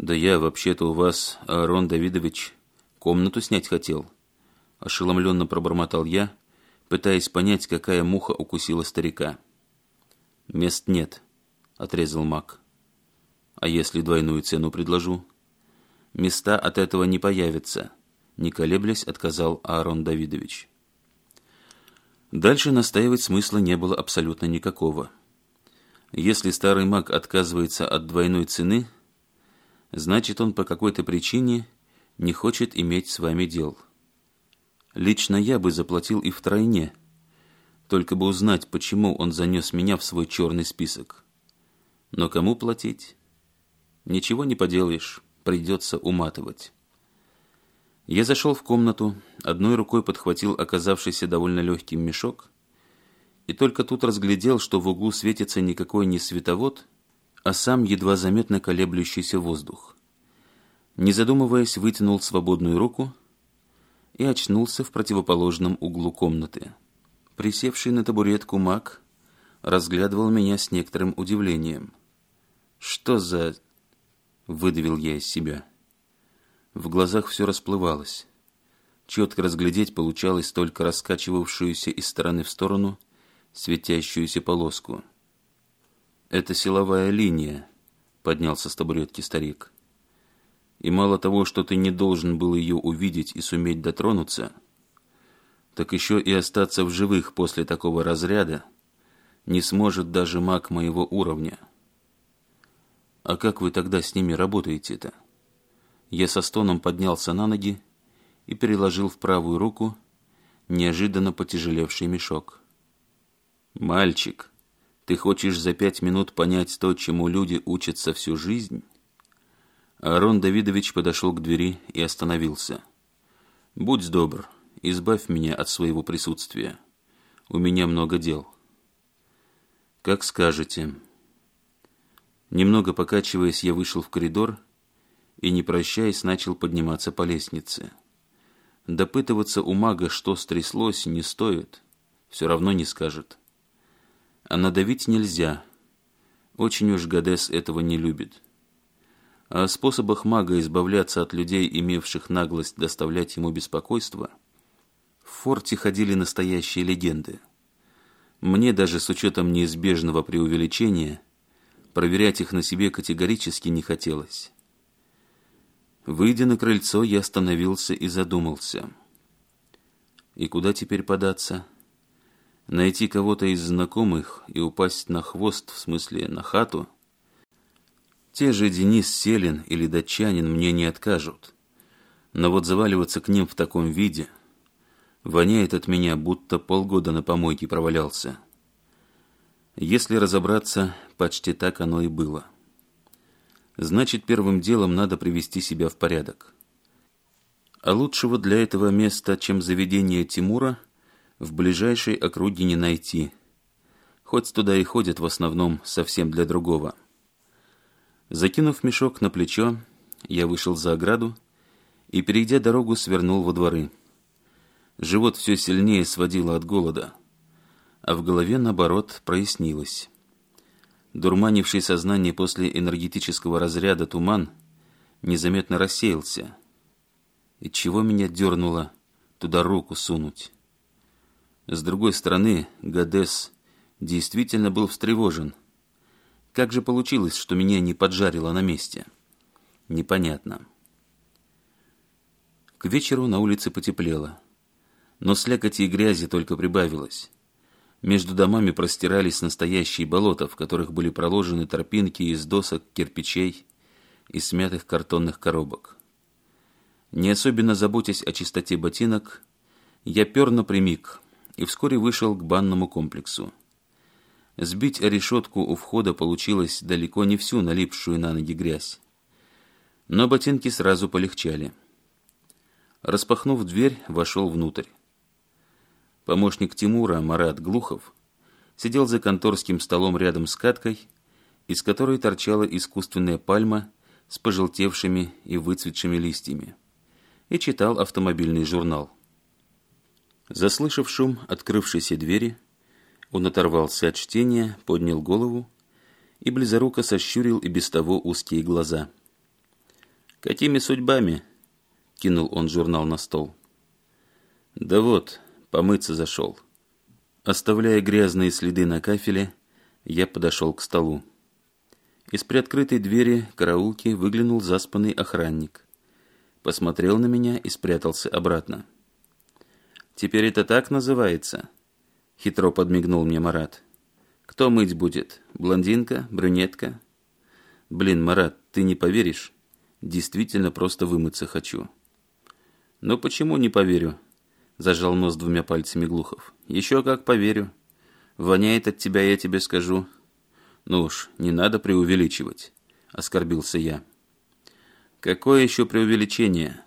«Да я вообще-то у вас, Арон Давидович, комнату снять хотел», – ошеломленно пробормотал я, пытаясь понять, какая муха укусила старика. «Мест нет», – отрезал маг. «А если двойную цену предложу?» «Места от этого не появятся», – не колеблясь отказал Аарон Давидович. Дальше настаивать смысла не было абсолютно никакого. Если старый маг отказывается от двойной цены – значит, он по какой-то причине не хочет иметь с вами дел. Лично я бы заплатил и втройне, только бы узнать, почему он занес меня в свой черный список. Но кому платить? Ничего не поделаешь, придется уматывать. Я зашел в комнату, одной рукой подхватил оказавшийся довольно легким мешок, и только тут разглядел, что в углу светится никакой не световод – а сам едва заметно колеблющийся воздух. Не задумываясь, вытянул свободную руку и очнулся в противоположном углу комнаты. Присевший на табуретку маг разглядывал меня с некоторым удивлением. «Что за...» — выдавил я из себя. В глазах все расплывалось. Четко разглядеть получалось только раскачивавшуюся из стороны в сторону светящуюся полоску — «Это силовая линия», — поднялся с табуретки старик. «И мало того, что ты не должен был ее увидеть и суметь дотронуться, так еще и остаться в живых после такого разряда не сможет даже маг моего уровня». «А как вы тогда с ними работаете-то?» Я со стоном поднялся на ноги и переложил в правую руку неожиданно потяжелевший мешок. «Мальчик!» Ты хочешь за пять минут понять то, чему люди учатся всю жизнь? Арон Давидович подошел к двери и остановился. «Будь добр, избавь меня от своего присутствия. У меня много дел». «Как скажете». Немного покачиваясь, я вышел в коридор и, не прощаясь, начал подниматься по лестнице. Допытываться у мага, что стряслось, не стоит. Все равно не скажет. А надавить нельзя. Очень уж Гадес этого не любит. А о способах мага избавляться от людей, имевших наглость доставлять ему беспокойство, в форте ходили настоящие легенды. Мне даже с учетом неизбежного преувеличения проверять их на себе категорически не хотелось. Выйдя на крыльцо, я остановился и задумался. И куда теперь податься? — найти кого-то из знакомых и упасть на хвост, в смысле на хату. Те же Денис Селин или датчанин мне не откажут. Но вот заваливаться к ним в таком виде... Воняет от меня, будто полгода на помойке провалялся. Если разобраться, почти так оно и было. Значит, первым делом надо привести себя в порядок. А лучшего для этого места, чем заведение Тимура – в ближайшей округе не найти. Хоть туда и ходят в основном совсем для другого. Закинув мешок на плечо, я вышел за ограду и, перейдя дорогу, свернул во дворы. Живот все сильнее сводило от голода, а в голове, наоборот, прояснилось. Дурманивший сознание после энергетического разряда туман незаметно рассеялся. И чего меня дернуло туда руку сунуть? С другой стороны, Гадес действительно был встревожен. Как же получилось, что меня не поджарило на месте? Непонятно. К вечеру на улице потеплело, но слякоти и грязи только прибавилось. Между домами простирались настоящие болота, в которых были проложены тропинки из досок, кирпичей и смятых картонных коробок. Не особенно заботясь о чистоте ботинок, я пер напрямик – и вскоре вышел к банному комплексу. Сбить решетку у входа получилось далеко не всю налипшую на ноги грязь. Но ботинки сразу полегчали. Распахнув дверь, вошел внутрь. Помощник Тимура, Марат Глухов, сидел за конторским столом рядом с каткой, из которой торчала искусственная пальма с пожелтевшими и выцветшими листьями, и читал автомобильный журнал. Заслышав шум открывшейся двери, он оторвался от чтения, поднял голову и близоруко сощурил и без того узкие глаза. «Какими судьбами?» — кинул он журнал на стол. «Да вот, помыться зашел». Оставляя грязные следы на кафеле, я подошел к столу. Из приоткрытой двери караулки выглянул заспанный охранник. Посмотрел на меня и спрятался обратно. «Теперь это так называется?» Хитро подмигнул мне Марат. «Кто мыть будет? Блондинка? Брюнетка?» «Блин, Марат, ты не поверишь? Действительно просто вымыться хочу». «Ну почему не поверю?» Зажал нос двумя пальцами Глухов. «Еще как поверю. Воняет от тебя, я тебе скажу». «Ну уж, не надо преувеличивать», — оскорбился я. «Какое еще преувеличение?»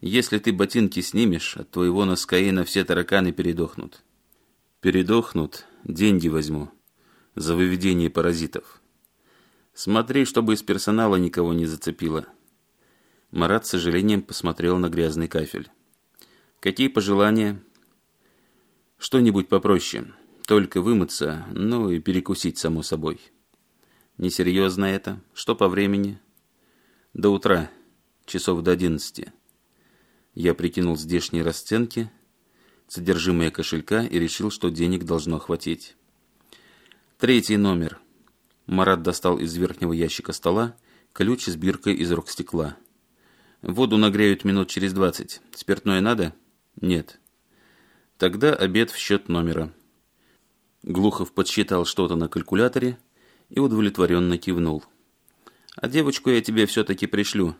Если ты ботинки снимешь, от твоего носкаина все тараканы передохнут. Передохнут, деньги возьму. За выведение паразитов. Смотри, чтобы из персонала никого не зацепило. Марат с сожалением посмотрел на грязный кафель. Какие пожелания? Что-нибудь попроще. Только вымыться, ну и перекусить, само собой. Несерьезно это. Что по времени? До утра. Часов до одиннадцати. Я прикинул здешние расценки, содержимое кошелька и решил, что денег должно хватить. Третий номер. Марат достал из верхнего ящика стола ключ с биркой из рок-стекла. Воду нагреют минут через двадцать. Спиртное надо? Нет. Тогда обед в счет номера. Глухов подсчитал что-то на калькуляторе и удовлетворенно кивнул. «А девочку я тебе все-таки пришлю»,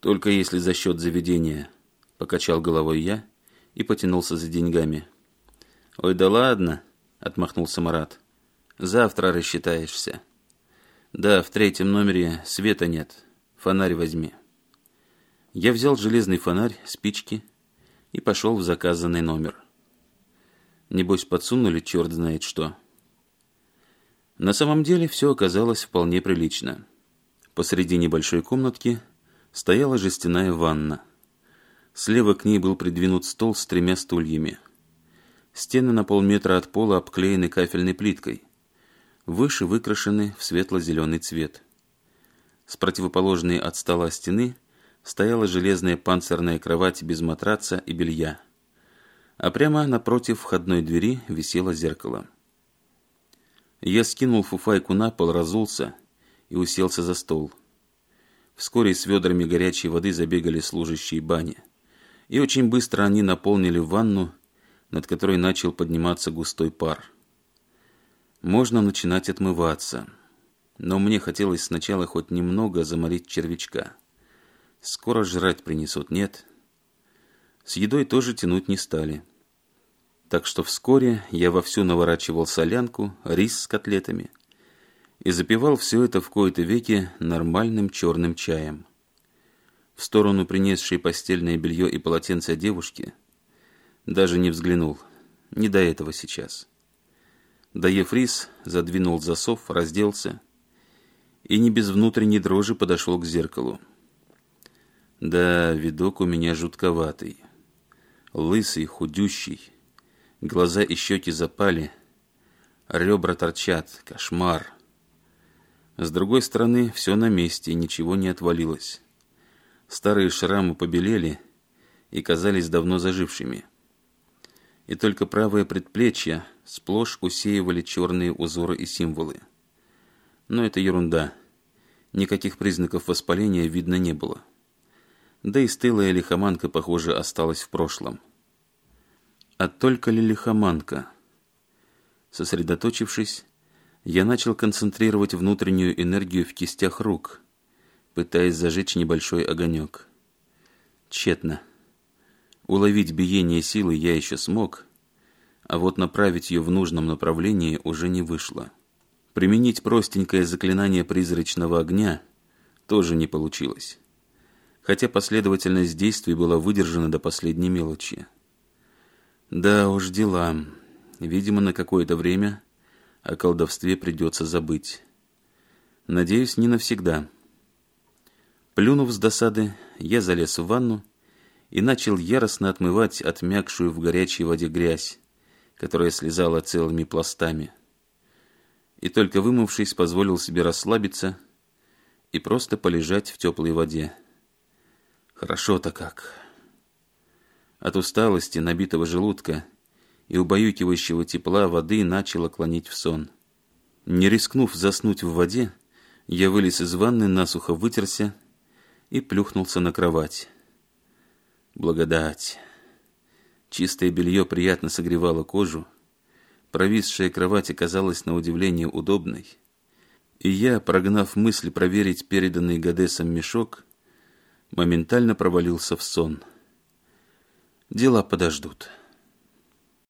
только если за счет заведения, покачал головой я и потянулся за деньгами. Ой, да ладно, отмахнулся Марат. Завтра рассчитаешься. Да, в третьем номере света нет. Фонарь возьми. Я взял железный фонарь, спички и пошел в заказанный номер. Небось, подсунули черт знает что. На самом деле все оказалось вполне прилично. Посреди небольшой комнатки – стояла жестяная ванна. Слева к ней был придвинут стол с тремя стульями. Стены на полметра от пола обклеены кафельной плиткой. Выше выкрашены в светло-зеленый цвет. С противоположной от стола стены стояла железная панцирная кровать без матраца и белья. А прямо напротив входной двери висело зеркало. Я скинул фуфайку на пол, разулся и уселся за стол. — Вскоре с ведрами горячей воды забегали служащие бани. И очень быстро они наполнили ванну, над которой начал подниматься густой пар. Можно начинать отмываться. Но мне хотелось сначала хоть немного заморить червячка. Скоро жрать принесут, нет? С едой тоже тянуть не стали. Так что вскоре я вовсю наворачивал солянку, рис с котлетами – и запивал все это в кои-то веки нормальным черным чаем. В сторону принесшей постельное белье и полотенце девушки даже не взглянул, не до этого сейчас. Доев рис, задвинул засов, разделся и не без внутренней дрожи подошел к зеркалу. Да, видок у меня жутковатый. Лысый, худющий, глаза и щеки запали, ребра торчат, кошмар — с другой стороны, все на месте, ничего не отвалилось. Старые шрамы побелели и казались давно зажившими. И только правое предплечье сплошь усеивали черные узоры и символы. Но это ерунда. Никаких признаков воспаления видно не было. Да и стылая лихоманка, похоже, осталась в прошлом. А только ли лихоманка? Сосредоточившись, я начал концентрировать внутреннюю энергию в кистях рук, пытаясь зажечь небольшой огонек. Тщетно. Уловить биение силы я еще смог, а вот направить ее в нужном направлении уже не вышло. Применить простенькое заклинание призрачного огня тоже не получилось, хотя последовательность действий была выдержана до последней мелочи. Да уж, дела. Видимо, на какое-то время о колдовстве придется забыть. Надеюсь, не навсегда. Плюнув с досады, я залез в ванну и начал яростно отмывать отмякшую в горячей воде грязь, которая слезала целыми пластами. И только вымывшись, позволил себе расслабиться и просто полежать в теплой воде. Хорошо-то как. От усталости, набитого желудка – и убаюкивающего тепла воды начало клонить в сон. Не рискнув заснуть в воде, я вылез из ванны, насухо вытерся и плюхнулся на кровать. Благодать! Чистое белье приятно согревало кожу, провисшая кровать оказалась на удивление удобной, и я, прогнав мысль проверить переданный Гадесом мешок, моментально провалился в сон. Дела подождут.